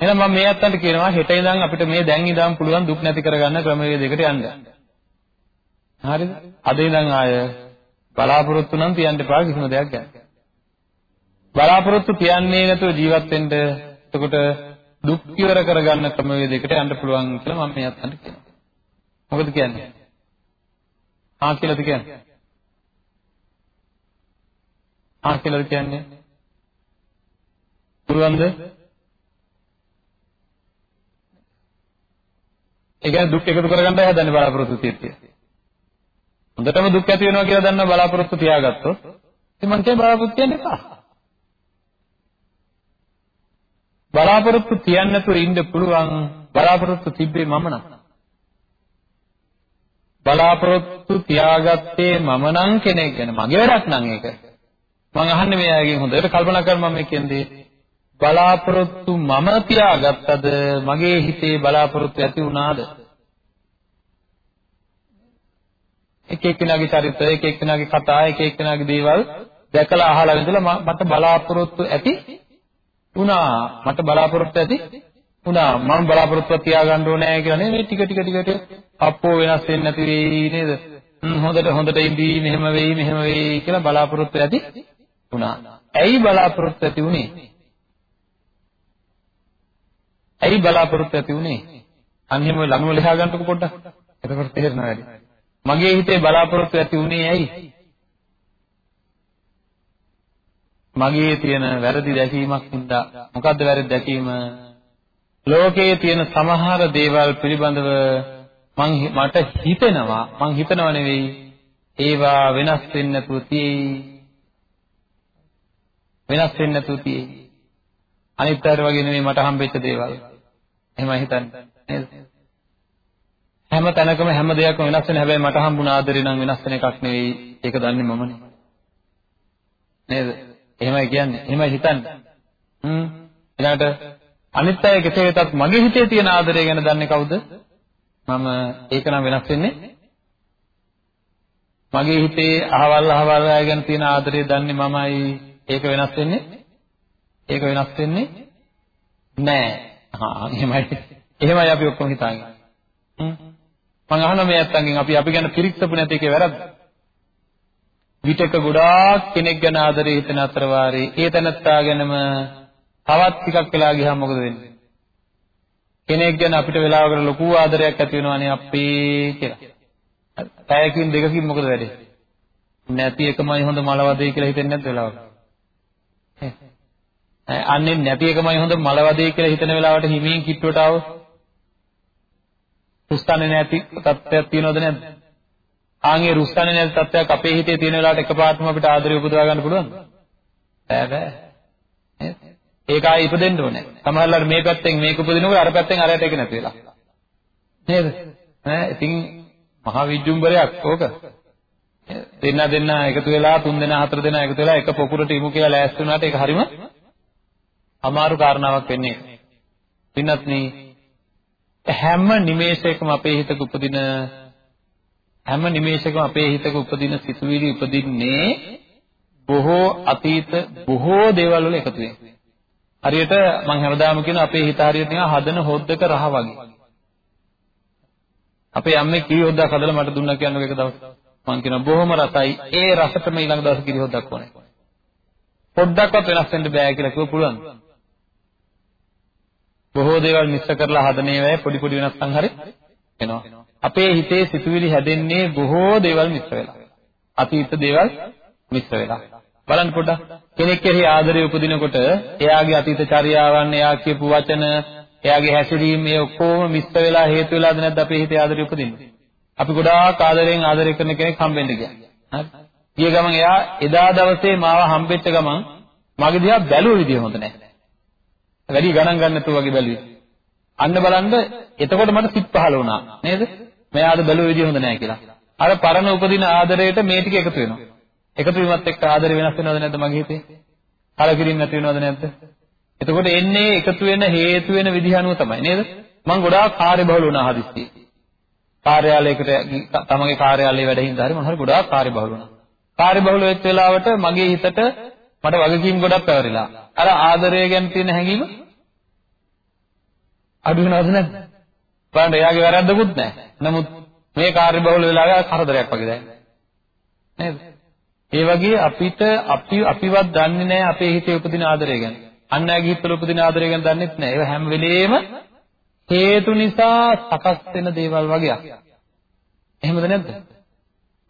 එහෙනම් මම මේ අත්තන්ට කියනවා හෙට ඉඳන් අපිට මේ දැන් ඉඳන් පුළුවන් දුක් නැති කරගන්න ක්‍රමවේදයකට යන්න. හරිද? අද ඉඳන් ආය බලාපොරොත්තු නම් තියන්න එපා කිසිම දෙයක් ගැන. බලාපොරොත්තු තියන්නේ නැතුව ජීවත් වෙන්න එතකොට දුක් ඉවර කරගන්න ක්‍රමවේදයකට යන්න පුළුවන් කියලා මම මේ අත්තන්ට කියනවා. මොකද කියන්නේ? ආ කියලාද කියන්නේ? ආ කියලාද කියන්නේ? පුළුවන්ද? ඒ කියන්නේ දුක් එකතු කරගන්නයි හදන්නේ බලාපොරොත්තු තියෙන්නේ. හොඳටම දුක් ඇති වෙනවා කියලා දන්න බලාපොරොත්තු තියාගත්තොත් ඉතින් මං කියන්නේ බලාපොරොත්තු තියන්න එපා. බලාපොරොත්තු තියන්න නැතුව ඉන්න පුළුවන් බලාපොරොත්තු තිබ්බේ මම නම්. බලාපොරොත්තු තියාගත්තේ මම නම් කෙනෙක් ගැන මගේ වැඩක් නම් ඒක. මම අහන්නේ මේ අයගෙන් හොඳට කල්පනා කරලා මම මේ කියන්නේ. බලාපොරොත්තු මම තියාගත්තද මගේ හිතේ බලාපොරොත්තු ඇති වුණාද? එක එක්කෙනාගේ චරිත එක එක්කෙනාගේ කතා එක එක්කෙනාගේ දේවල් දැකලා අහලා ඉඳලා මට බලාපොරොත්තු ඇති වුණා. මට බලාපොරොත්තු ඇති වුණා. මම බලාපොරොත්තු තියාගන්න ඕනේ කියලා නේ මේ ටික ටික ටික ටික අප්පෝ වෙනස් වෙන්නේ නැති වෙයි නේද? හොඳට හොඳට ඉඳී මෙහෙම වෙයි මෙහෙම වෙයි කියලා බලාපොරොත්තු ඇති වුණා ඇයි බලාපොරොත්තු ඇති වුණේ ඇයි බලාපොරොත්තු ඇති වුනේ? අන්න එහෙම ළඟම ලියා ගන්නකො පොඩ්ඩක්. එතකොට තේරෙනවා වැඩි. මගේ හිතේ බලාපොරොත්තු ඇති වුනේ ඇයි? මගේ තියෙන වැරදි දැකීමක් හින්දා මොකද්ද වැරදි දැකීම? ලෝකයේ තියෙන සමහර දේවල් පිළිබඳව මං මට හිතෙනවා මං හිතනව නෙවෙයි ඒවා වෙනස් වෙන්න නැතුව තියෙයි වෙනස් වෙන්න නැතුව තියෙයි අනිත් අය වගේ නෙවෙයි මට හම්බෙච්ච දේවල්. එහෙමයි හිතන්නේ. නේද? හැම තැනකම හැම දෙයක්ම වෙනස් වෙන හැබැයි මට හම්බුණ ආදරේ නම් වෙනස් වෙන එකක් නෙවෙයි. ඒක දන්නේ මමනේ. නේද? එහෙමයි කියන්නේ. එහෙමයි හිතන්නේ. හ්ම්. ඊළඟට අනිත් අය කෙසේ වෙතත් මගේ හිතේ තියෙන ආදරය ගැන දන්නේ කවුද? මම. ඒක නම් වෙනස් වෙන්නේ මගේ හිතේ අහවල් අහවල් අය ගැන තියෙන ආදරය දන්නේ මමයි. ඒක වෙනස් වෙන්නේ? ඒක වෙනස් වෙන්නේ? නෑ. හා එහෙමයි. එහෙමයි අපි ඔක්කොම හිතන්නේ මම අහන මේ ඇත්තන්ගෙන් අපි අපි ගැන පිරික්සපු නැති එකේ වැරද්ද? විතක ගොඩාක් කෙනෙක් ගැන ආදරේ හිතන අතර වාරේ ඒ තැනත්තා ගැනම තවත් ටිකක් වෙලා ගියාම මොකද වෙන්නේ? කෙනෙක් ගැන අපිට වෙලාවකට ලොකු ආදරයක් ඇති වෙනවානේ අපේ කියලා. පැයකින් දෙකකින් මොකද වෙන්නේ? නැති එකමයි හොඳ මලවදේ කියලා හිතෙන්නේ නැද්ද වෙලාවකට? අන්නේ නැති එකමයි හොඳ මලවදේ කියලා හිතන වෙලාවට හිමින් කිට්ටුවට ආව. රුස්තන්නේ නැති තත්ත්වයක් තියෙනවද නැද්ද? ආන්ගේ රුස්තන්නේ නැති තත්ත්වයක් අපේ හිතේ තියෙන වෙලාවට එකපාරටම අපිට ආදරය උපදවා ගන්න පුළුවන්ද? බෑ බෑ. ඒක ආයෙ ඉපදෙන්න ඕනේ. සමහරවල්ලාට මේ පැත්තෙන් මේක උපදිනකොට අර පැත්තෙන් අරයට ඒක නැති වෙලා. නේද? ඈ ඉතින් මහා විජ්ජුම්බරයක් ඕක. දෙන්න දෙන්න එකතු වෙලා තුන් දෙනා හතර දෙනා එකතු වෙලා එක පොකුරට ඉමු කියලා ලෑස්ති වුණාට ඒක හරිම අමාරු කාරණාවක් වෙන්නේ. පින්නත් හැම නිමේෂයකම අපේ හිතක උපදින හැම නිමේෂයකම අපේ හිතක උපදින සිතුවිලි උපදින්නේ බොහෝ අතීත බොහෝ දේවල් වල එකතු වෙනවා. හරියට මම හැමදාම කියන අපේ හිත හරියට නිකන් හදන හොද්දක රහ වගේ. අපේ අම්මේ කිරි හොද්දක් හදලා මට දුන්නා කියන්නකො එක දවසක්. මම කියනවා බොහොම රසයි. ඒ රසටම ඊළඟ දවසේ කිරි හොද්දක් ඕනේ. පොඩ්ඩක්වත් වෙනස් වෙන්න බෑ කියලා කිව්ව පුළුවන්. බොහෝ දේවල් මිශ්‍ර කරලා හදන ඒවායේ පොඩි පොඩි වෙනස්කම් හරි එනවා. අපේ හිතේ සිතුවිලි හැදෙන්නේ බොහෝ දේවල් මිශ්‍ර වෙලා. අතීත දේවල් මිශ්‍ර වෙලා. බලන්න පොඩ්ඩක් කෙනෙක් කෙරෙහි ආදරය උපදිනකොට එයාගේ අතීත චර්යාවන් එයා කියපු වචන එයාගේ හැසිරීම මේ ඔක්කොම මිශ්‍ර වෙලා හේතු වෙලාද නැද්ද අපේ හිතේ ආදරය උපදින්නේ අපි ගොඩාක් ආදරෙන් ආදරය කරන කෙනෙක් හම්බෙන්න ගියා හරි ගිය ගමන් එයා එදා දවසේ මාව හම්බෙච්ච ගමන් මගේ දිහා බැලුව විදිය හොඳ නැහැ වැඩි ගණන් ගන්න නැතුව වගේ බැලුවේ අන්න බලන්න එතකොට මට සිත් පහළ වුණා නේද මෙයාද බැලුව විදිය හොඳ නැහැ කියලා අර පරණ උපදින ආදරයට මේ ටික එකතු වෙනවා එකතු වීමත් එක්ක ආදරය වෙනස් වෙනවද නැද්ද මගේ හිතේ? කලකිරීම නැති වෙනවද නැද්ද? එතකොට එන්නේ එකතු වෙන හේතු වෙන විදිහ අනුව තමයි නේද? මම ගොඩාක් කාර්යබහුල වුණා හදිස්සියේ. කාර්යාලයකට තමගේ කාර්යාලයේ වැඩ හින්දා හරි මම හරි ගොඩාක් කාර්යබහුල වුණා. කාර්යබහුල වෙච්ච වෙලාවට මගේ හිතට මට වගකීම් ගොඩක් පැවරිලා. අර ආදරය ගැන තියෙන හැඟීම අඩු වෙනවද නැද්ද? බලන්න එයාගේ වැරද්දකුත් නැහැ. නමුත් මේ කාර්යබහුල වෙලාවේ කරදරයක් වගේ දැනෙනවා. නේද? ඒ වගේ අපිට අපි අපිවත් දන්නේ නැහැ අපේ හිතේ උපදින ආදරය ගැන. අන් අයගේ හිතවල උපදින ආදරය ගැන දන්නෙත් නැහැ. ඒවා හැම වෙලේම හේතු නිසා සකස් වෙන දේවල් වගේක්. එහෙමද නැද්ද?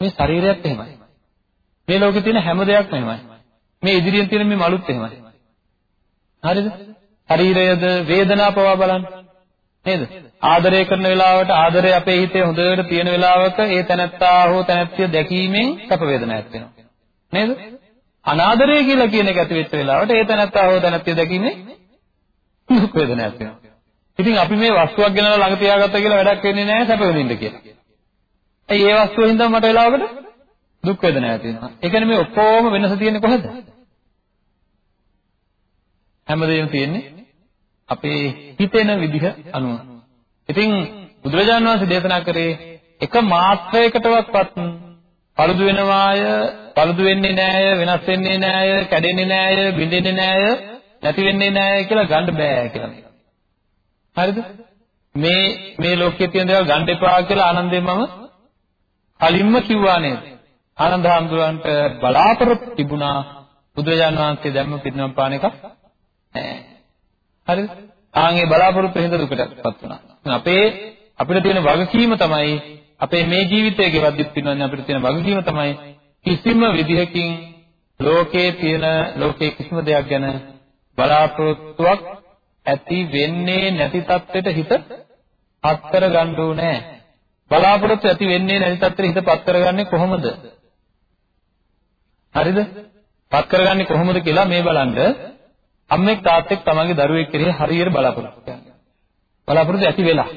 මේ ශරීරයත් එහෙමයි. මේ ලෝකේ තියෙන හැම දෙයක්ම එහෙමයි. මේ ඉදිරියෙන් තියෙන මේ මලුත් එහෙමයි. හරිද? ශරීරයද වේදනාව පවා බලන්න. නේද? ආදරය කරන වෙලාවට ආදරය අපේ හිතේ හොඳට තියෙන වෙලාවක ඒ තැනැත්තා හෝ තැනැත්තිය දැකීමෙන් සැප වේදනාවක් වෙනවා. නේද? අනාදරය කියලා කියන එක ඇති වෙච්ච වෙලාවට ඒ තැනත්තා හෝ තැනත්තිය දැකීමේ දුක් වේදනාවක් වෙනවා. ඉතින් අපි මේ වස්තුවක් ගෙනලා ළඟ තියාගත්තා කියලා වැඩක් වෙන්නේ නැහැ සැප විඳින්න කියලා. ඇයි ඒ වස්තුව හින්දා මට වෙලාවකට දුක් වේදනාවක් තියෙනවා. ඒ කියන්නේ මේ ඔක්කොම වෙනස තියෙන්නේ කොහෙද? හැමදේම තියෙන්නේ අපේ හිතෙන විදිහ අනුව. ඉතින් බුදුරජාණන් වහන්සේ දේශනා කරේ එක මාත්‍රයකටවත් පළුදු වෙනවාය, පළුදු වෙන්නේ නෑය, වෙනස් වෙන්නේ නෑය, කැඩෙන්නේ නෑය, බිඳෙන්නේ නෑය, නැති වෙන්නේ නෑය කියලා ගන්න බෑ කියලා. හරිද? මේ මේ ලෝකයේ තියෙන දේවල් ගන්න එපා කියලා ආනන්දයෙන් මම කලින්ම කිව්වා නේද? ආනන්ද හාමුදුරන්ට බලාපොරොත්තු තිබුණා බුදුරජාණන් වහන්සේ ධම්ම පිරිනමන පාන එක නෑ. හරිද? ආන්ගේ බලාපොරොත්තු හින්දා දුකටපත් වුණා. අපේ අපිට තියෙන වගකීම තමයි අපේ මේ ජීවිතයේ ගෙවද්දිත් පින්නන්නේ අපිට තියෙන වගකීම තමයි කිසිම විදිහකින් ලෝකේ තියෙන ලෝකේ කිසිම දෙයක් ගැන බලාපොරොත්තුවක් ඇති වෙන්නේ නැති තත්ත්වෙට හිත පත් කරගන්න ඕනේ. බලාපොරොත්තු ඇති වෙන්නේ නැති තත්ත්වෙට හිත පත් කරගන්නේ කොහොමද? හරිද? පත් කරගන්නේ කොහොමද කියලා මේ බලන්න අම්මෙක් තාත්තෙක් තමන්ගේ දරුවෙක් කෙරෙහි හරියට බලාපොරොත්තු වෙනවා. බලාපොරොත්තු ඇති වෙලා.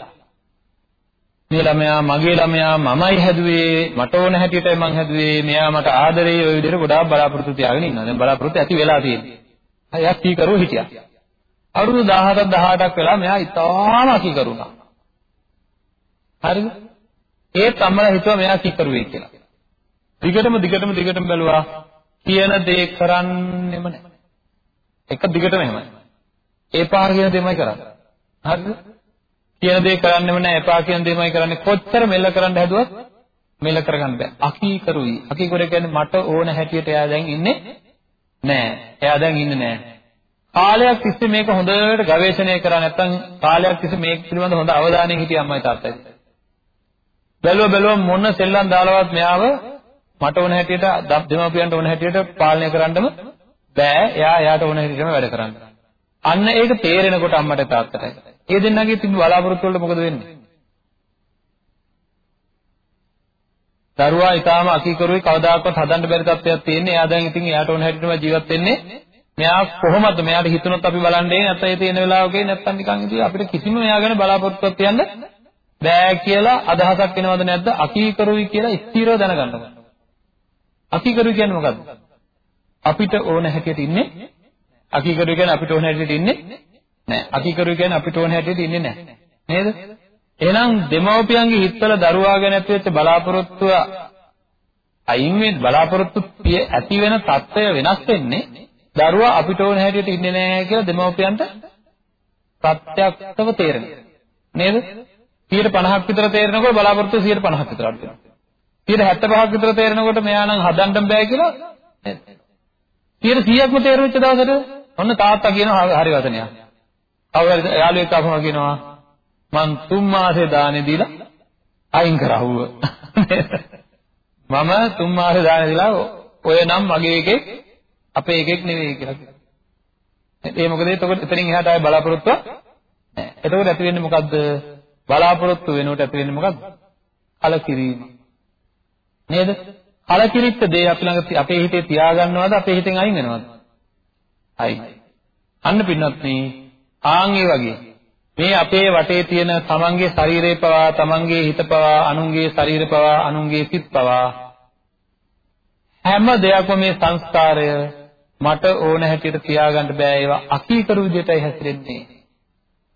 මේ ළමයා මගේ ළමයා මමයි හැදුවේ මට ඕන හැටියටයි මං හැදුවේ මෙයා මට ආදරේ ඔය විදිහට ගොඩාක් බලාපොරොත්තු තියාගෙන ඉන්නවා. දැන් බලාපොරොත්තු ඇති වෙලා තියෙන්නේ. අයියා කීකරුව හිටියා. අවුරුදු 17ක් 18ක් වෙලා මෙයා ඉතාම කීකරුණා. හරිද? ඒත් අම්මලා හිතුවා මෙයා කීකරුවෙක් කියලා. දිගටම දිගටම දිගටම බැලුවා කියන දේ කරන්නෙම නැහැ. එක දිගටම එහෙමයි. ඒ පාර කියන දෙයමයි කරන්නේ. හරිද? කියන දේ කරන්නෙම නැහැ. එපා කියන දෙයමයි කරන්නේ. කොච්චර මෙල්ල කරන්න හැදුවත් මෙල්ල කරගන්න බෑ. අකීකරුයි. අකීකරු කියන්නේ මට ඕන හැටියට එයා දැන් ඉන්නේ නෑ. එයා දැන් ඉන්නේ නෑ. කාලයක් තිස්සේ මේක හොඳට ගවේෂණය කරා නැත්නම් කාලයක් තිස්සේ මේක පිළිබඳ හොඳ අවධානයෙන් හිටිය අම්මයි තාත්තයි. බැලුව බැලුව මොන සෙල්ලම් දාලවත් මෙයාව මට ඕන හැටියට දෙමාපියන්ට ඕන හැටියට පාලනය කරන්නම බෑ. එයා එයාට ඕන හැටියටම වැඩ කරන්න. අන්න ඒක තේරෙනකොට අම්මට තාත්තටයි. ඒ දෙන්නගේ තිබු බලාපොරොත්තු වලට මොකද වෙන්නේ? දරුවා ඊටාම අකීකරුවේ කවදාකවත් හදන්න බැරි තත්ත්වයක් තියෙන්නේ. එයා දැන් ඉතින් එයාට ඕන හැටියටම ජීවත් වෙන්නේ. මෙයා කොහොමද මෙයාට හිතුනොත් අපි බලන්නේ නැත්නම් ඒ තියෙන වෙලාවකේ නැත්නම් නිකන් ඉතින් අපිට කිසිම මෙයා ගැන බලාපොරොත්තුවක් තියන්න බෑ කියලා අදහසක් එනවද නැද්ද? අකීකරුයි කියලා ස්ථිරව දැනගන්න ඕන. අකීකරුයි කියන්නේ මොකද්ද? අපිට ඕන හැටියට ඉන්නේ අකීකරුයි කියන්නේ අපිට ඕන හැටියට ඉන්නේ නෑ. අකීකරුයි කියන්නේ අපිට ඕන හැටියට ඉන්නේ නෑ. නේද? එහෙනම් දෙමව්පියන්ගේ හිතවල දරුවා ගැන ඇතිවෙච්ච බලාපොරොත්තුව අයින් වෙන බලාපොරොත්තු ඇති වෙන తত্ত্বය වෙනස් වෙන්නේ දරුවා අපිට ඕන හැටියට ඉන්නේ නෑ කියලා දෙමව්පියන්ට ප්‍රත්‍යක්ෂව තේරෙනවා. නේද? 50ක් විතර තේරෙනකොට බලාපොරොත්තු 50ක් විතර අඩු වෙනවා. 75ක් විතර තේරෙනකොට මෙයා නම් හදන්න බෑ කියලා නේද? 100ක්ම තේරෙච්ච දවසට ඔන්න තාත්තා කියනවා හරි වචනයක්. කවුරුහරි යාළුවෙක් ආවම කියනවා මං තුන් මාසේ දානේ දීලා අයින් කරවුව. මම තුන් මාසේ දානේ දීලා ඔය නම් මගේ එකෙක් අපේ එකෙක් නෙවෙයි කියලා කියනවා. ඒ මොකද එතකොට එතනින් එහාට ආයේ බලාපොරොත්තු නැහැ. එතකොට ඇති වෙන්නේ මොකද්ද? බලාපොරොත්තු වෙනකොට ඇති වෙන්නේ මොකද්ද? කලකිරීම. නේද? කලකිරිච්ච දේ අපි ළඟ අපේ හිතේ තියාගන්නවද අපේ හිතෙන් අයින් වෙනවද? අයින්. අන්න පින්නත් මේ ආන් ඒ වගේ මේ අපේ වටේ තියෙන තමන්ගේ ශරීරය පවා තමන්ගේ හිත පවා අනුන්ගේ ශරීර පවා අනුන්ගේ සිත් පවා හැම දෙයක්ම මේ සංස්කාරය මට ඕන හැටියට තියාගන්න බෑ ඒවා අකීකරු විදියටයි හැසිරෙන්නේ.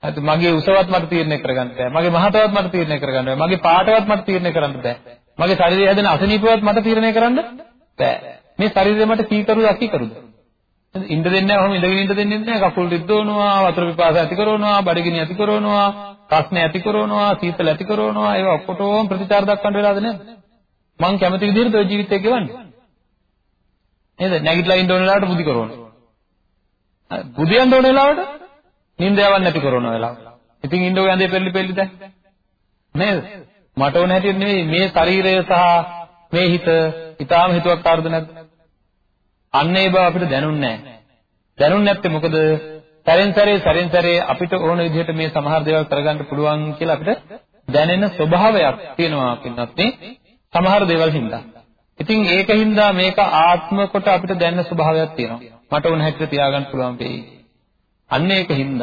හරිද? මගේ උසවත් මට තීරණය කරගන්න බෑ. මගේ මහතවත් මට තීරණය කරගන්න බෑ. මගේ පාටවත් මට තීරණය කරන්න බෑ. මගේ ශරීරය හැදෙන අසනීපවත් මට තීරණය කරන්න බෑ. මේ ශරීරය මට කීකරුද අකීකරුද? ඉන්න දෙන්නේ නැහැ. ඔහොම ඉඳගෙන ඉන්න දෙන්නේ නැහැ. කකුල් රිද්දවනවා, වතුර පිපාස ඇති කරනවා, බඩගිනි ඇති කරනවා, ප්‍රශ්න ඇති කරනවා, සීතල ඇති කරනවා. ඒවා ඔක්කොටම ප්‍රතිචාර දක්වන්න වෙලාද නැද්ද? මං කැමති විදිහට ඔය ජීවිතය ගෙවන්නේ. නේද? නැගිටලා ඉන්න ඕන වෙලාවට බුදි කරනවා. බුදියන්න ඕන වෙලාවට නිින්ද යවන්න නැති කරන වෙලාව. ඉතින් ඉන්න ඔය ඇඳේ පෙරලි පෙරලි දැන්. නේද? මට ඕන හැටියට නෙවෙයි මේ ශරීරය සහ මේ හිත ඊටාම හිතුවක් කාර්ද නැද්ද? අන්න ඒ බව අපිට දැනුන්නේ නැහැ. දැනුන්නේ නැත්තේ මොකද? සැරෙන් සැරේ සැරෙන් සැරේ අපිට ඕන විදිහට මේ සමහර දේවල් කරගන්න පුළුවන් කියලා අපිට දැනෙන ස්වභාවයක් තියෙනවා පින්නත් නේ සමහර දේවල් හින්දා. ඉතින් ඒකින්ද මේක ආත්ම කොට අපිට දැනෙන ස්වභාවයක් තියෙනවා. මට ඕන හැටියට තියාගන්න පුළුවන් වෙයි. අන්න ඒකින්ද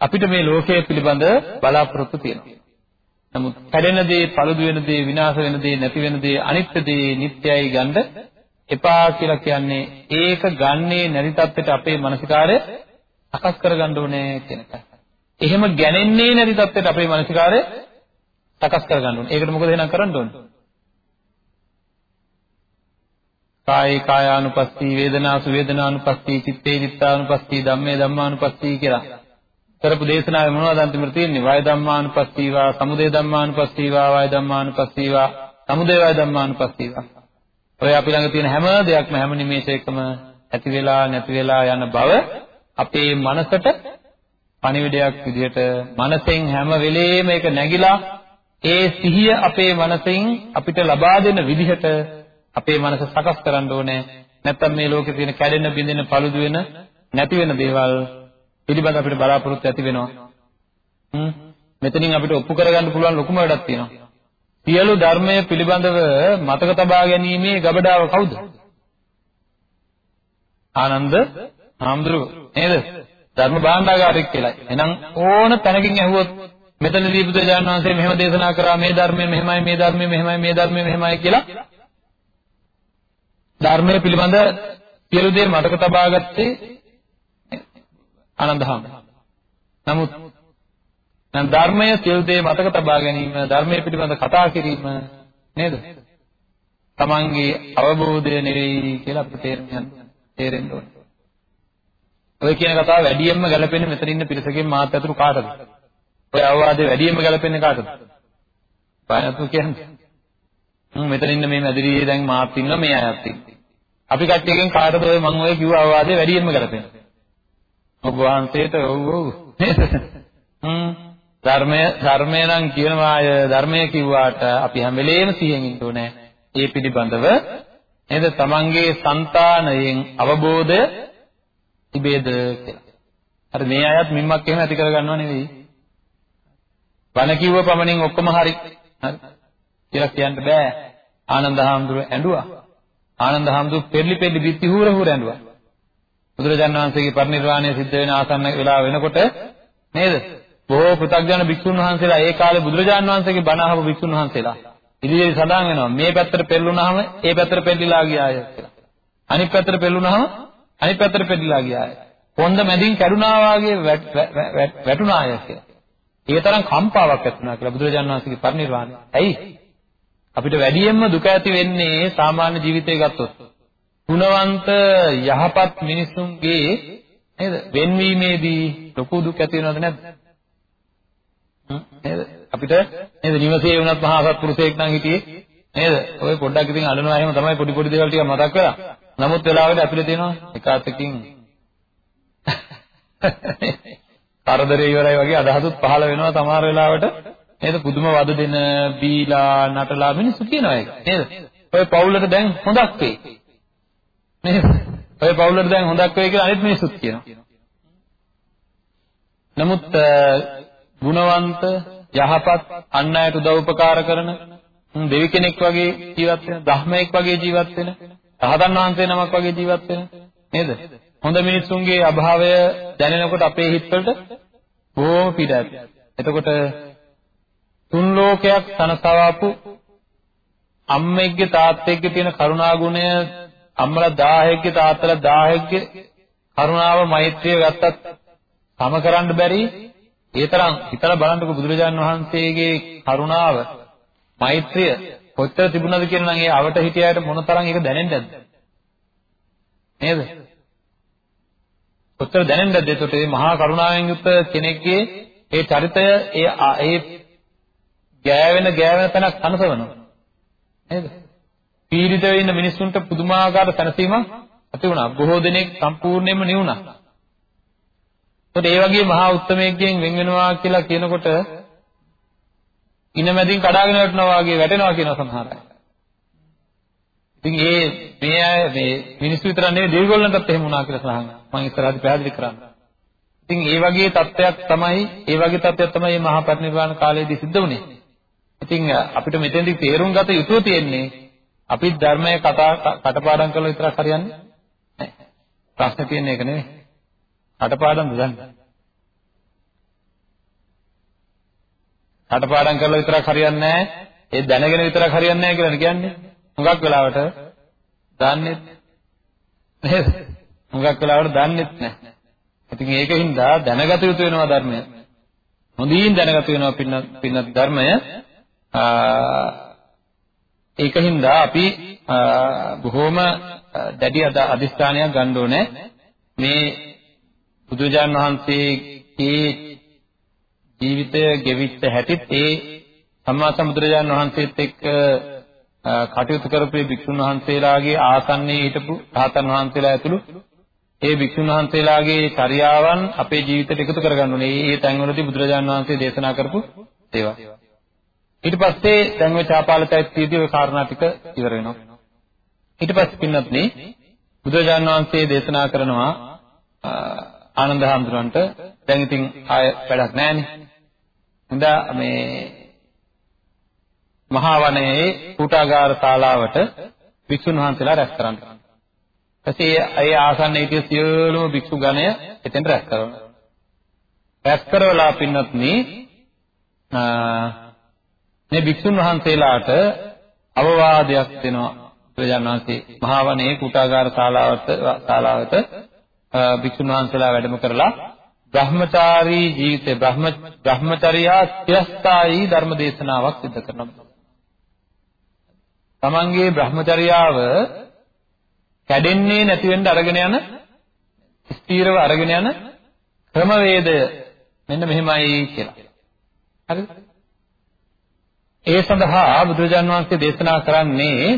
අපිට මේ ලෝකය පිළිබඳ බලාපොරොත්තු තියෙනවා. නමුත් කැඩෙන දේ, පළුදු වෙන දේ, විනාශ වෙන දේ, නැති වෙන දේ, අනිත්‍ය දේ, නිට්ටයයි ගන්න එපා කියලා කියන්නේ ඒක ගන්නේ නැති තත්ත්වයට අපේ මානසිකාරය සකස් කරගන්න ඕනේ කියන එක. එහෙම ගැනෙන්නේ නැති තත්ත්වයට අපේ මානසිකාරය සකස් කරගන්න ඕනේ. ඒකට මොකද එහෙනම් කරන්න ඕනේ? කායේ කායානුපස්සී වේදනාසු වේදනානුපස්සී චිත්තේ චිත්තානුපස්සී ධම්මේ ධම්මානුපස්සී කියලා කරපු දේශනාවේ මොනවද අන්තිමට තියෙන්නේ? වය ධම්මානුපස්සීවා, සමුදය ධම්මානුපස්සීවා, වය ධම්මානුපස්සීවා, සමුදය වය ධම්මානුපස්සීවා. ඔය අපි ළඟ තියෙන හැම දෙයක්ම හැම නිමේෂයකම ඇති වෙලා නැති වෙලා යන බව අපේ මනසට පණිවිඩයක් විදිහට මනසෙන් හැම වෙලේම ඒක නැగిලා ඒ සිහිය අපේ මනසෙන් අපිට ලබා දෙන විදිහට අපේ මනස සකස් කරන්න ඕනේ නැත්තම් මේ ලෝකේ තියෙන කැඩෙන බිඳෙන paludu වෙන නැති වෙන දේවල් පිළිබඳ අපිට බලාපොරොත්තු ඇති වෙනවා. හ්ම් මෙතනින් අපිට ඔප්පු කරගන්න පුළුවන් ලොකුම වැඩක් තියෙනවා. සියලු ධර්මයේ පිළිබඳව මතක තබා ගැනීමේ ගබඩාව කවුද? ආනන්ද හාමුදුරුවෝ නේද? ධර්ම භාණ්ඩාගාරික කියලා. එහෙනම් ඕන තැනකින් ඇහුවොත් මෙතනදී බුදුරජාණන් වහන්සේ මෙහෙම දේශනා කරා මේ ධර්මයේ මෙහෙමයි මේ ධර්මයේ මෙහෙමයි මේ ධර්මයේ මෙහෙමයි කියලා ධර්මයේ පිළිබඳ සියලු දේ මතක තබා ගත්තේ ආනන්දහාම. නමුත් දැන් ධර්මයේ සියලු දේ මතක තබා ගැනීම ධර්මයේ පිළිබඳ කතා කිරීම නේද? තමන්ගේ අවබෝධය නෙවෙයි කියලා අපිට තේරෙන්න තේරෙන්න ඕනේ. ඔය කියන කතාව වැඩියෙන්ම ගැලපෙන්නේ මෙතන ඉන්න පිරිසකින් මාත් ඇතුළු කාටද? ඔය අවවාදේ වැඩියෙන්ම ගැලපෙන්නේ කාටද? පායනතු කියන්නේ. හ්ම් මෙතන ඉන්න මේ මැදිරියේ දැන් මාත් ඉන්නවා මේ අයත් ඉන්නවා. අපි කට්ටියකින් කාටද ඔය මම ඔය කිව්ව අවවාදේ වැඩියෙන්ම ගැලපෙන්නේ? ඔබ වහන්සේට ඔව් ඔව් නේද? හ්ම් ධර්මය ධර්මය නම් කියනවා අය ධර්මය කිව්වාට අපි හැම වෙලේම සිහියෙන් ඉන්න ඕනේ. ඒ පිළිබඳව නේද? තමන්ගේ సంతානයෙන් අවබෝධය තිබේද කියලා. අර මේ අයත් මිම්මක් එහෙම ඇති කරගන්නව නෙවෙයි. වණ කිව්ව පමණින් ඔක්කොම හරි. හරි. කියලා කියන්න බෑ. ආනන්ද හාමුදුරුව ඇඬුවා. ආනන්ද හාමුදුරුව පෙරලි පෙරලි බිත්ති හූර හූර ඇඬුවා. බුදුරජාණන් වහන්සේගේ පරිනිර්වාණය සිද්ධ වෙන ආසන්න වෙලාව වෙනකොට නේද? බොහෝ පෘථග්ජන භික්ෂුන් වහන්සේලා ඒ කාලේ බුදුරජාණන් වහන්සේගේ බණ අහපු භික්ෂුන් වහන්සේලා ඉදිරියේ සඳහන් වෙනවා මේ පැත්තට පෙරළුනහම ඒ පැත්තට පෙරලිලා ගියාය කියලා. අනිත් පැත්තට පෙරළුනහම අනිත් පැත්තට පෙරලිලා ගියාය. පොන්ද මැදින් කැඩුනා වාගේ වැටුණාය කියලා. ඒ තරම් කම්පාවක් ඇති වුණා කියලා බුදුරජාණන් වහන්සේගේ පරිනිර්වාණය. ඇයි? අපිට වැඩියෙන්ම දුක ඇති වෙන්නේ සාමාන්‍ය ජීවිතය ගත්තොත්. ගුණවන්ත යහපත් මිනිසුන්ගේ නේද? වෙන්වීමේදී ලොකු දුක් ඇති වෙනවද නැද්ද? නේද? අපිට නේද නිවසේ වුණත් මහා සත්පුරුෂයෙක් නම් හිටියේ නේද? ඔය පොඩ්ඩක් ඉතින් අඬනවා එහෙම තමයි පොඩි පොඩි දේවල් ටික මතක් වෙලා. නමුත් වෙලාවට අපිට තියෙනවා එක අතකින් කරදරේ ඉවරයි වගේ අදහසුත් පහළ වෙනවා සමහර වෙලාවට නේද? පුදුම වද දෙන බීලා නටලා මිනිස්සු කියනවා ඒක නේද? ඔය පවුලට දැන් හොඳක් වෙයි. නේද? ඔය පවුලට දැන් හොඳක් වෙයි කියලා අනිත් මිනිස්සුත් කියනවා. නමුත් ගුණවන්ත යහපත් අන් අයට උදව් උපකාර කරන දෙවි කෙනෙක් වගේ ජීවත් වෙන ධර්මයක් වගේ ජීවත් වෙන රහතන් වහන්සේ නමක් වගේ ජීවත් වෙන නේද හොඳ මිනිස්සුන්ගේ අභාවය දැනෙනකොට අපේ හිතවලට බොහොම පීඩ ඇති එතකොට තුන් ලෝකයක් සනසවාපු අම්මෙක්ගේ තාත්තෙක්ගේ තියෙන කරුණා ගුණය අම්මලා 1000ක්ගේ තාත්තලා 1000ක්ගේ කරුණාව මෛත්‍රිය ගත්තත් සම කරන්න බැරි ඒ තරම් හිතලා බලන්නකො බුදුරජාණන් වහන්සේගේ කරුණාව, මෛත්‍රිය කොච්චර තිබුණාද කියලා නම් ඒ අවට හිටියාට මොන තරම් ඒක දැනෙන්නේ නැද්ද? නේද? කොච්චර දැනෙන්නේ නැද්ද? ඒකට මේ මහා කරුණාවෙන් යුක්ත කෙනෙක්ගේ ඒ චරිතය ඒ ඒ ගෑවෙන ගෑවෙන තැනක් තනසවනවා. නේද? පීඩිත වෙන්න මිනිස්සුන්ට පුදුමාකාර සැනසීමක් ඇති වුණා. බොහෝ දෙනෙක් සම්පූර්ණයෙන්ම නිවුණා. ඒකට ඒ වගේ මහා උත්මයෙක්ගෙන් වෙන් වෙනවා කියලා කියනකොට ඉනමැදින් කඩාගෙන වැටෙනවා වගේ වැටෙනවා කියන සමහර අය. ඉතින් ඒ මේ අය මේ මිනිස්සු විතර නෙවෙයි දෙවිගොල්ලන්ටත් එහෙම වුණා කියලා සලහන් මම ඉස්සරහදී පැහැදිලි කරන්නේ. ඉතින් ඒ වගේ තත්ත්වයක් තමයි ඒ වගේ තත්ත්වයක් තමයි මේ මහා පරිනිර්වාණ කාලයේදී සිද්ධ වුනේ. ඉතින් අපිට මෙතෙන්දී තේරුම් ගත යුතු තියෙන්නේ අපි ධර්මයේ කතා කටපාඩම් කරලා විතරක් හරියන්නේ නැහැ. ප්‍රශ්නේ තියෙන්නේ ඒක නෙවෙයි. කටපාඩම්ද දන්නේ? කටපාඩම් කරලා විතරක් හරියන්නේ නැහැ. ඒ දැනගෙන විතරක් හරියන්නේ නැහැ කියලා කියන්නේ. හුඟක් වෙලාවට දන්නේ නේද? හුඟක් වෙලාවට දන්නේත් නැහැ. ඉතින් ඒකින්ද දැනගත යුතු වෙනවා ධර්මය. හොඳින් දැනගත වෙනවා පින්න පින්න ධර්මය. ඒකින්ද අපි බොහොම දැඩි අදිස්ථානයක් ගන්න ඕනේ මේ බුදුජාන් වහන්සේගේ ජීවිතය ගෙවිච්ච හැටිත් ඒ සම්මා සම්බුදුරජාන් වහන්සේත් එක්ක කටයුතු කරපු භික්ෂුන් වහන්සේලාගේ ආසන්නයේ හිටපු රහතන් වහන්සේලා ඇතුළු ඒ භික්ෂුන් වහන්සේලාගේ චර්යාවන් අපේ ජීවිතයට එකතු කරගන්න ඕනේ. මේ තැන්වලදී බුදුරජාන් වහන්සේ දේශනා කරපු ඒවා. ඊට පස්සේ දැන් ඔය චාපාල චෛත්‍යයේදී ඔය කාරණා ටික ඉවර වෙනවා. ඊට පස්සේ පින්නත් නේ බුදුරජාණන් වහන්සේ දේශනා කරනවා ආනන්ද හැඳුනන්ට දැන් ඉතින් ආය වැඩක් නැහැනේ. හොඳා මේ මහා වනයේ කූටාගාර ශාලාවට වික්ෂුන් වහන්සේලා රැස් කරන්න. ඊපස්සේ ඒ ආසන්න හිටිය සියලුම භික්ෂු ගණය එතෙන්ට රැස් කරනවා. රැස් කරවලා පින්වත්නි මේ භික්ෂුන් වහන්සේලාට අවවාදයක් දෙනවා බුදුරජාණන් වහන්සේ මහා වනයේ කුටාගාර ශාලාවට ශාලාවට භික්ෂුන් වහන්සේලා වැඩම කරලා බ්‍රහ්මචාරී ජීවිතේ බ්‍රහ්ම බ්‍රහ්මචර්යා ත්‍යස්ථායි ධර්ම දේශනාවක් සිදු කරනවා. තමන්ගේ බ්‍රහ්මචර්යාව කැඩෙන්නේ නැති වෙන්න අරගෙන යන ස්ථීරව අරගෙන යන ක්‍රමවේදය මෙන්න මෙහෙමයි කියලා. හරිද? ඒ සඳහා බුදුරජාන් වහන්සේ දේශනා කරන්නේ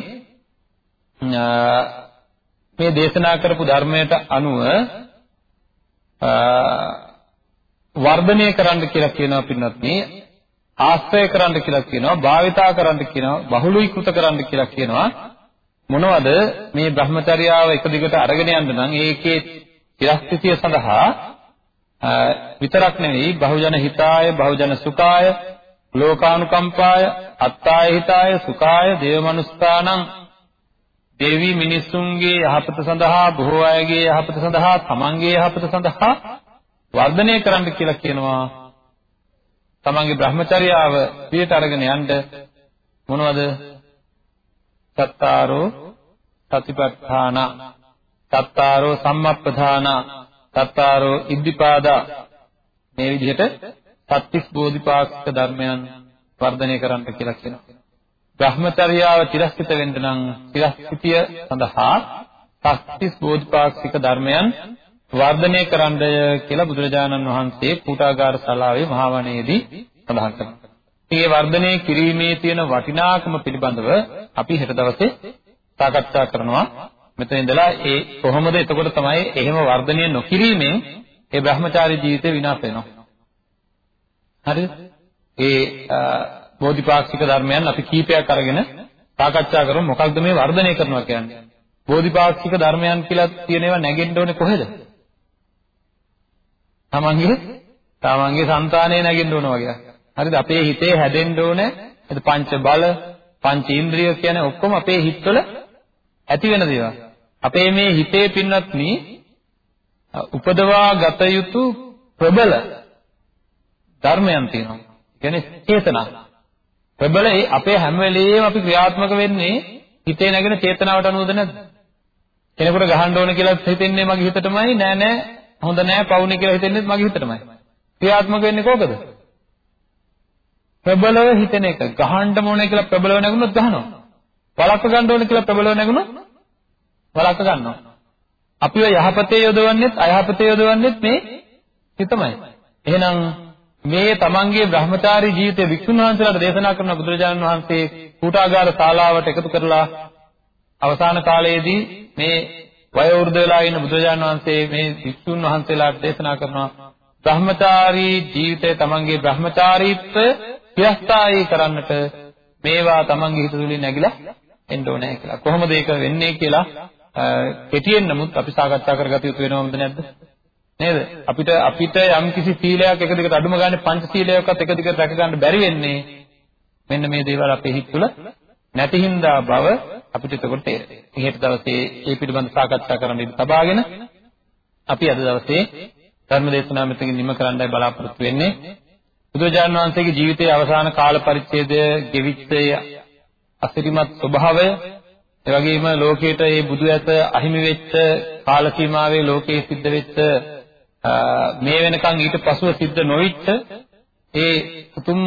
මේ දේශනා කරපු ධර්මයට අනුව වර්ධනය කරන්න කියලා කියනවා පින්වත්නි ආශ්‍රය කරන්න කියලා කියනවා භාවිතා කරන්න කියනවා බහුලීකృత කරන්න කියලා කියනවා. මොනවද? මේ Brahmacharyaව එක දිගට අරගෙන යන්න නම් ඒකේ ඉරස්තිතිය සඳහා විතරක් නෙවෙයි බහුජන හිතාය බහුජන සුඛාය ලෝකානුකම්පාය අත්තාය හිතාය සුඛාය දේවමනුස්ථානං. දෙවි මිනිසුන්ගේ යහපත සඳහා බොහෝ අයගේ යහපත සඳහා තමන්ගේ යහපත සඳහා වර්ධනය කරන්න කියලා කියනවා. තමන්ගේ Brahmacharyaව පියට අරගෙන යන්න මොනවද? සත්තාරෝ සතිපට්ඨාන. සත්තාරෝ සම්මප්පදාන සත්තාරෝ ඉද්ධිපාදා. මේ විදිහට සත්‍තිස් බෝධිපාක්ෂික ධර්මයන් වර්ධනය කරන්න කියලා කියනවා. බ්‍රහ්මචර්යාව තිරස්කිත වෙන්න නම් තිරස්කිතිය සඳහා සත්‍තිස් බෝධිපාක්ෂික ධර්මයන් වර්ධනය කරන්නය කියලා බුදුරජාණන් වහන්සේ කූටාගාර ශාලාවේ මහාවණේදී සඳහන් කරනවා. මේ වර්ධනය කිරීමේ තියෙන වටිනාකම පිළිබඳව අපි හෙට දවසේ සාකච්ඡා කරනවා. මෙතන ඉඳලා ඒ කොහොමද එතකොට තමයි එහෙම වර්ධනය නොකිරීමෙන් ඒ බ්‍රහ්මචාරී ජීවිතේ විනාශ වෙනවා. හරිද? ඒ බෝධිපාක්ෂික ධර්මයන් අපි කීපයක් අරගෙන සාකච්ඡා කරමු. මොකක්ද මේ වර්ධනය කරනවා කියන්නේ? බෝධිපාක්ෂික ධර්මයන් කියලා තියෙන ඒවා නැගෙන්න ඕනේ කොහෙද? තමන්ගේ තමන්ගේ సంతානයේ නැගෙන්න ඕන වගේ. හරිද? අපේ හිතේ හැදෙන්න ඕනේ එද පංච බල, පංච ඉන්ද්‍රිය කියන ඔක්කොම අපේ හිතවල ඇති වෙන දේවල්. අපේ මේ හිතේ පින්නත්නි උපදවා ගත යුතු ප්‍රබල ධර්මයන් තියෙනවා. කියන්නේ චේතනා. ප්‍රබල ඒ අපේ හැම වෙලෙම අපි ක්‍රියාත්මක වෙන්නේ හිතේ නැගෙන චේතනාවට අනුවද නැද්ද? කෙනෙකුට ගහන්න ඕන කියලා හිතෙන්නේ මගේ හිතටමයි නෑ නෑ හොඳ නෑ පවුනේ කියලා හිතෙන්නේ මගේ හිතටමයි. ක්‍රියාත්මක වෙන්නේ කොකද? ප්‍රබලව හිතෙන එක. ගහන්න ඕනේ කියලා ප්‍රබලව නැගුණොත් ගහනවා. වළක්ව ගන්න ඕනේ කියලා ප්‍රබලව නැගුණොත් වළක්ව ගන්නවා. අපිව යහපතේ යොදවන්නෙත් අයහපතේ යොදවන්නෙත් මේ හිතමයි. එහෙනම් මේ තමන්ගේ බ්‍රහ්මචාරී ජීවිතයේ වික්ෂුන් වහන්සේලාට දේශනා කරන බුදුරජාණන් වහන්සේ කූටාගාර ශාලාවට එකතු කරලා අවසාන කාලයේදී මේ වයෝවෘද්ධ වෙලා ඉන්න බුදුරජාණන් වහන්සේ මේ වික්ෂුන් වහන්සේලාට දේශනා කරනවා බ්‍රහ්මචාරී ජීවිතය තමන්ගේ බ්‍රහ්මචාරීත්වය පියස්ථායී කරන්නට මේවා තමන්ගේ හිත තුළින් නැగిලා එන්න ඕනේ කියලා. කොහොමද ඒක වෙන්නේ කියලා කෙටියෙන් නමුත් අපි සාකච්ඡා කරගත යුතු වෙනවද නැද්ද? නේද? අපිට අපිට යම් කිසි සීලයක් එක දිගට අඩුම ගානේ පංච සීලයක්වත් එක දිගට රැක ගන්න බැරි වෙන්නේ මෙන්න මේ දේවල් අපේ හිත තුළ නැති හින්දා බව අපිට එතකොට තේරෙනවා. ඊට දවසේ මේ පිළිබඳව සාකච්ඡා කරන්න ඉඳ තබාගෙන අපි අද දවසේ ධර්ම දේශනාව මෙතකින් නිම කරන්නයි බලාපොරොත්තු වෙන්නේ. බුදුරජාණන් වහන්සේගේ ජීවිතයේ අවසාන කාල පරිච්ඡේදය ගෙවිච්ච අසිරිමත් ස්වභාවය ඒ වගේම ලෝකයට මේ බුදු ඇත අහිමි වෙච්ච කාල සීමාවේ ලෝකයේ සිද්ධ වෙච්ච මේ වෙනකන් ඊට පසුව සිද්ධ නොවිච්ච ඒ උතුම්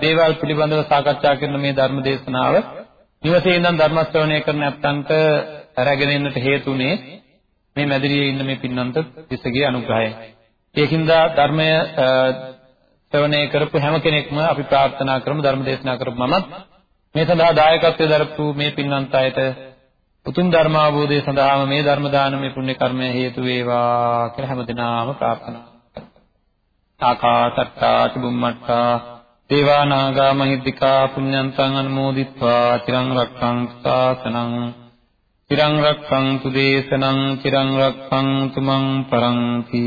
දේවල් පිළිබඳව සාකච්ඡා කරන මේ ධර්ම දේශනාව නිවසේ ඉඳන් ධර්ම ශ්‍රවණය කරන නැත්තන්ට රැගෙන එන්නට හේතුනේ මේ මැදිරියේ ඉන්න මේ පින්නන්ත තිස්සගේ අනුග්‍රහය. ඒකින්ද ධර්මය ශ්‍රවණය කරපු හැම කෙනෙක්ම අපි ප්‍රාර්ථනා කරමු ධර්ම දේශනා කරපු මමත් මේ සඳහා දායකත්වයෙන් දරපු මේ පින්නන්ත අයට උතුම් ධර්ම අවබෝධය සඳහාම මේ ධර්ම දානමය පුණ්‍ය කර්මය හේතු වේවා කියලා හැමදිනාම ප්‍රාර්ථනා කරමු. ආකාසට්ටා චුම්මට්ටා දේවා නාග මහිද්దికා පුඤ්ඤන්තං අනුමෝදිත්වා චිරං රක්ඛන්තු සාසනං තිරං රක්ඛන්තු දේශනං තිරං රක්ඛන්තු මං පරන්ති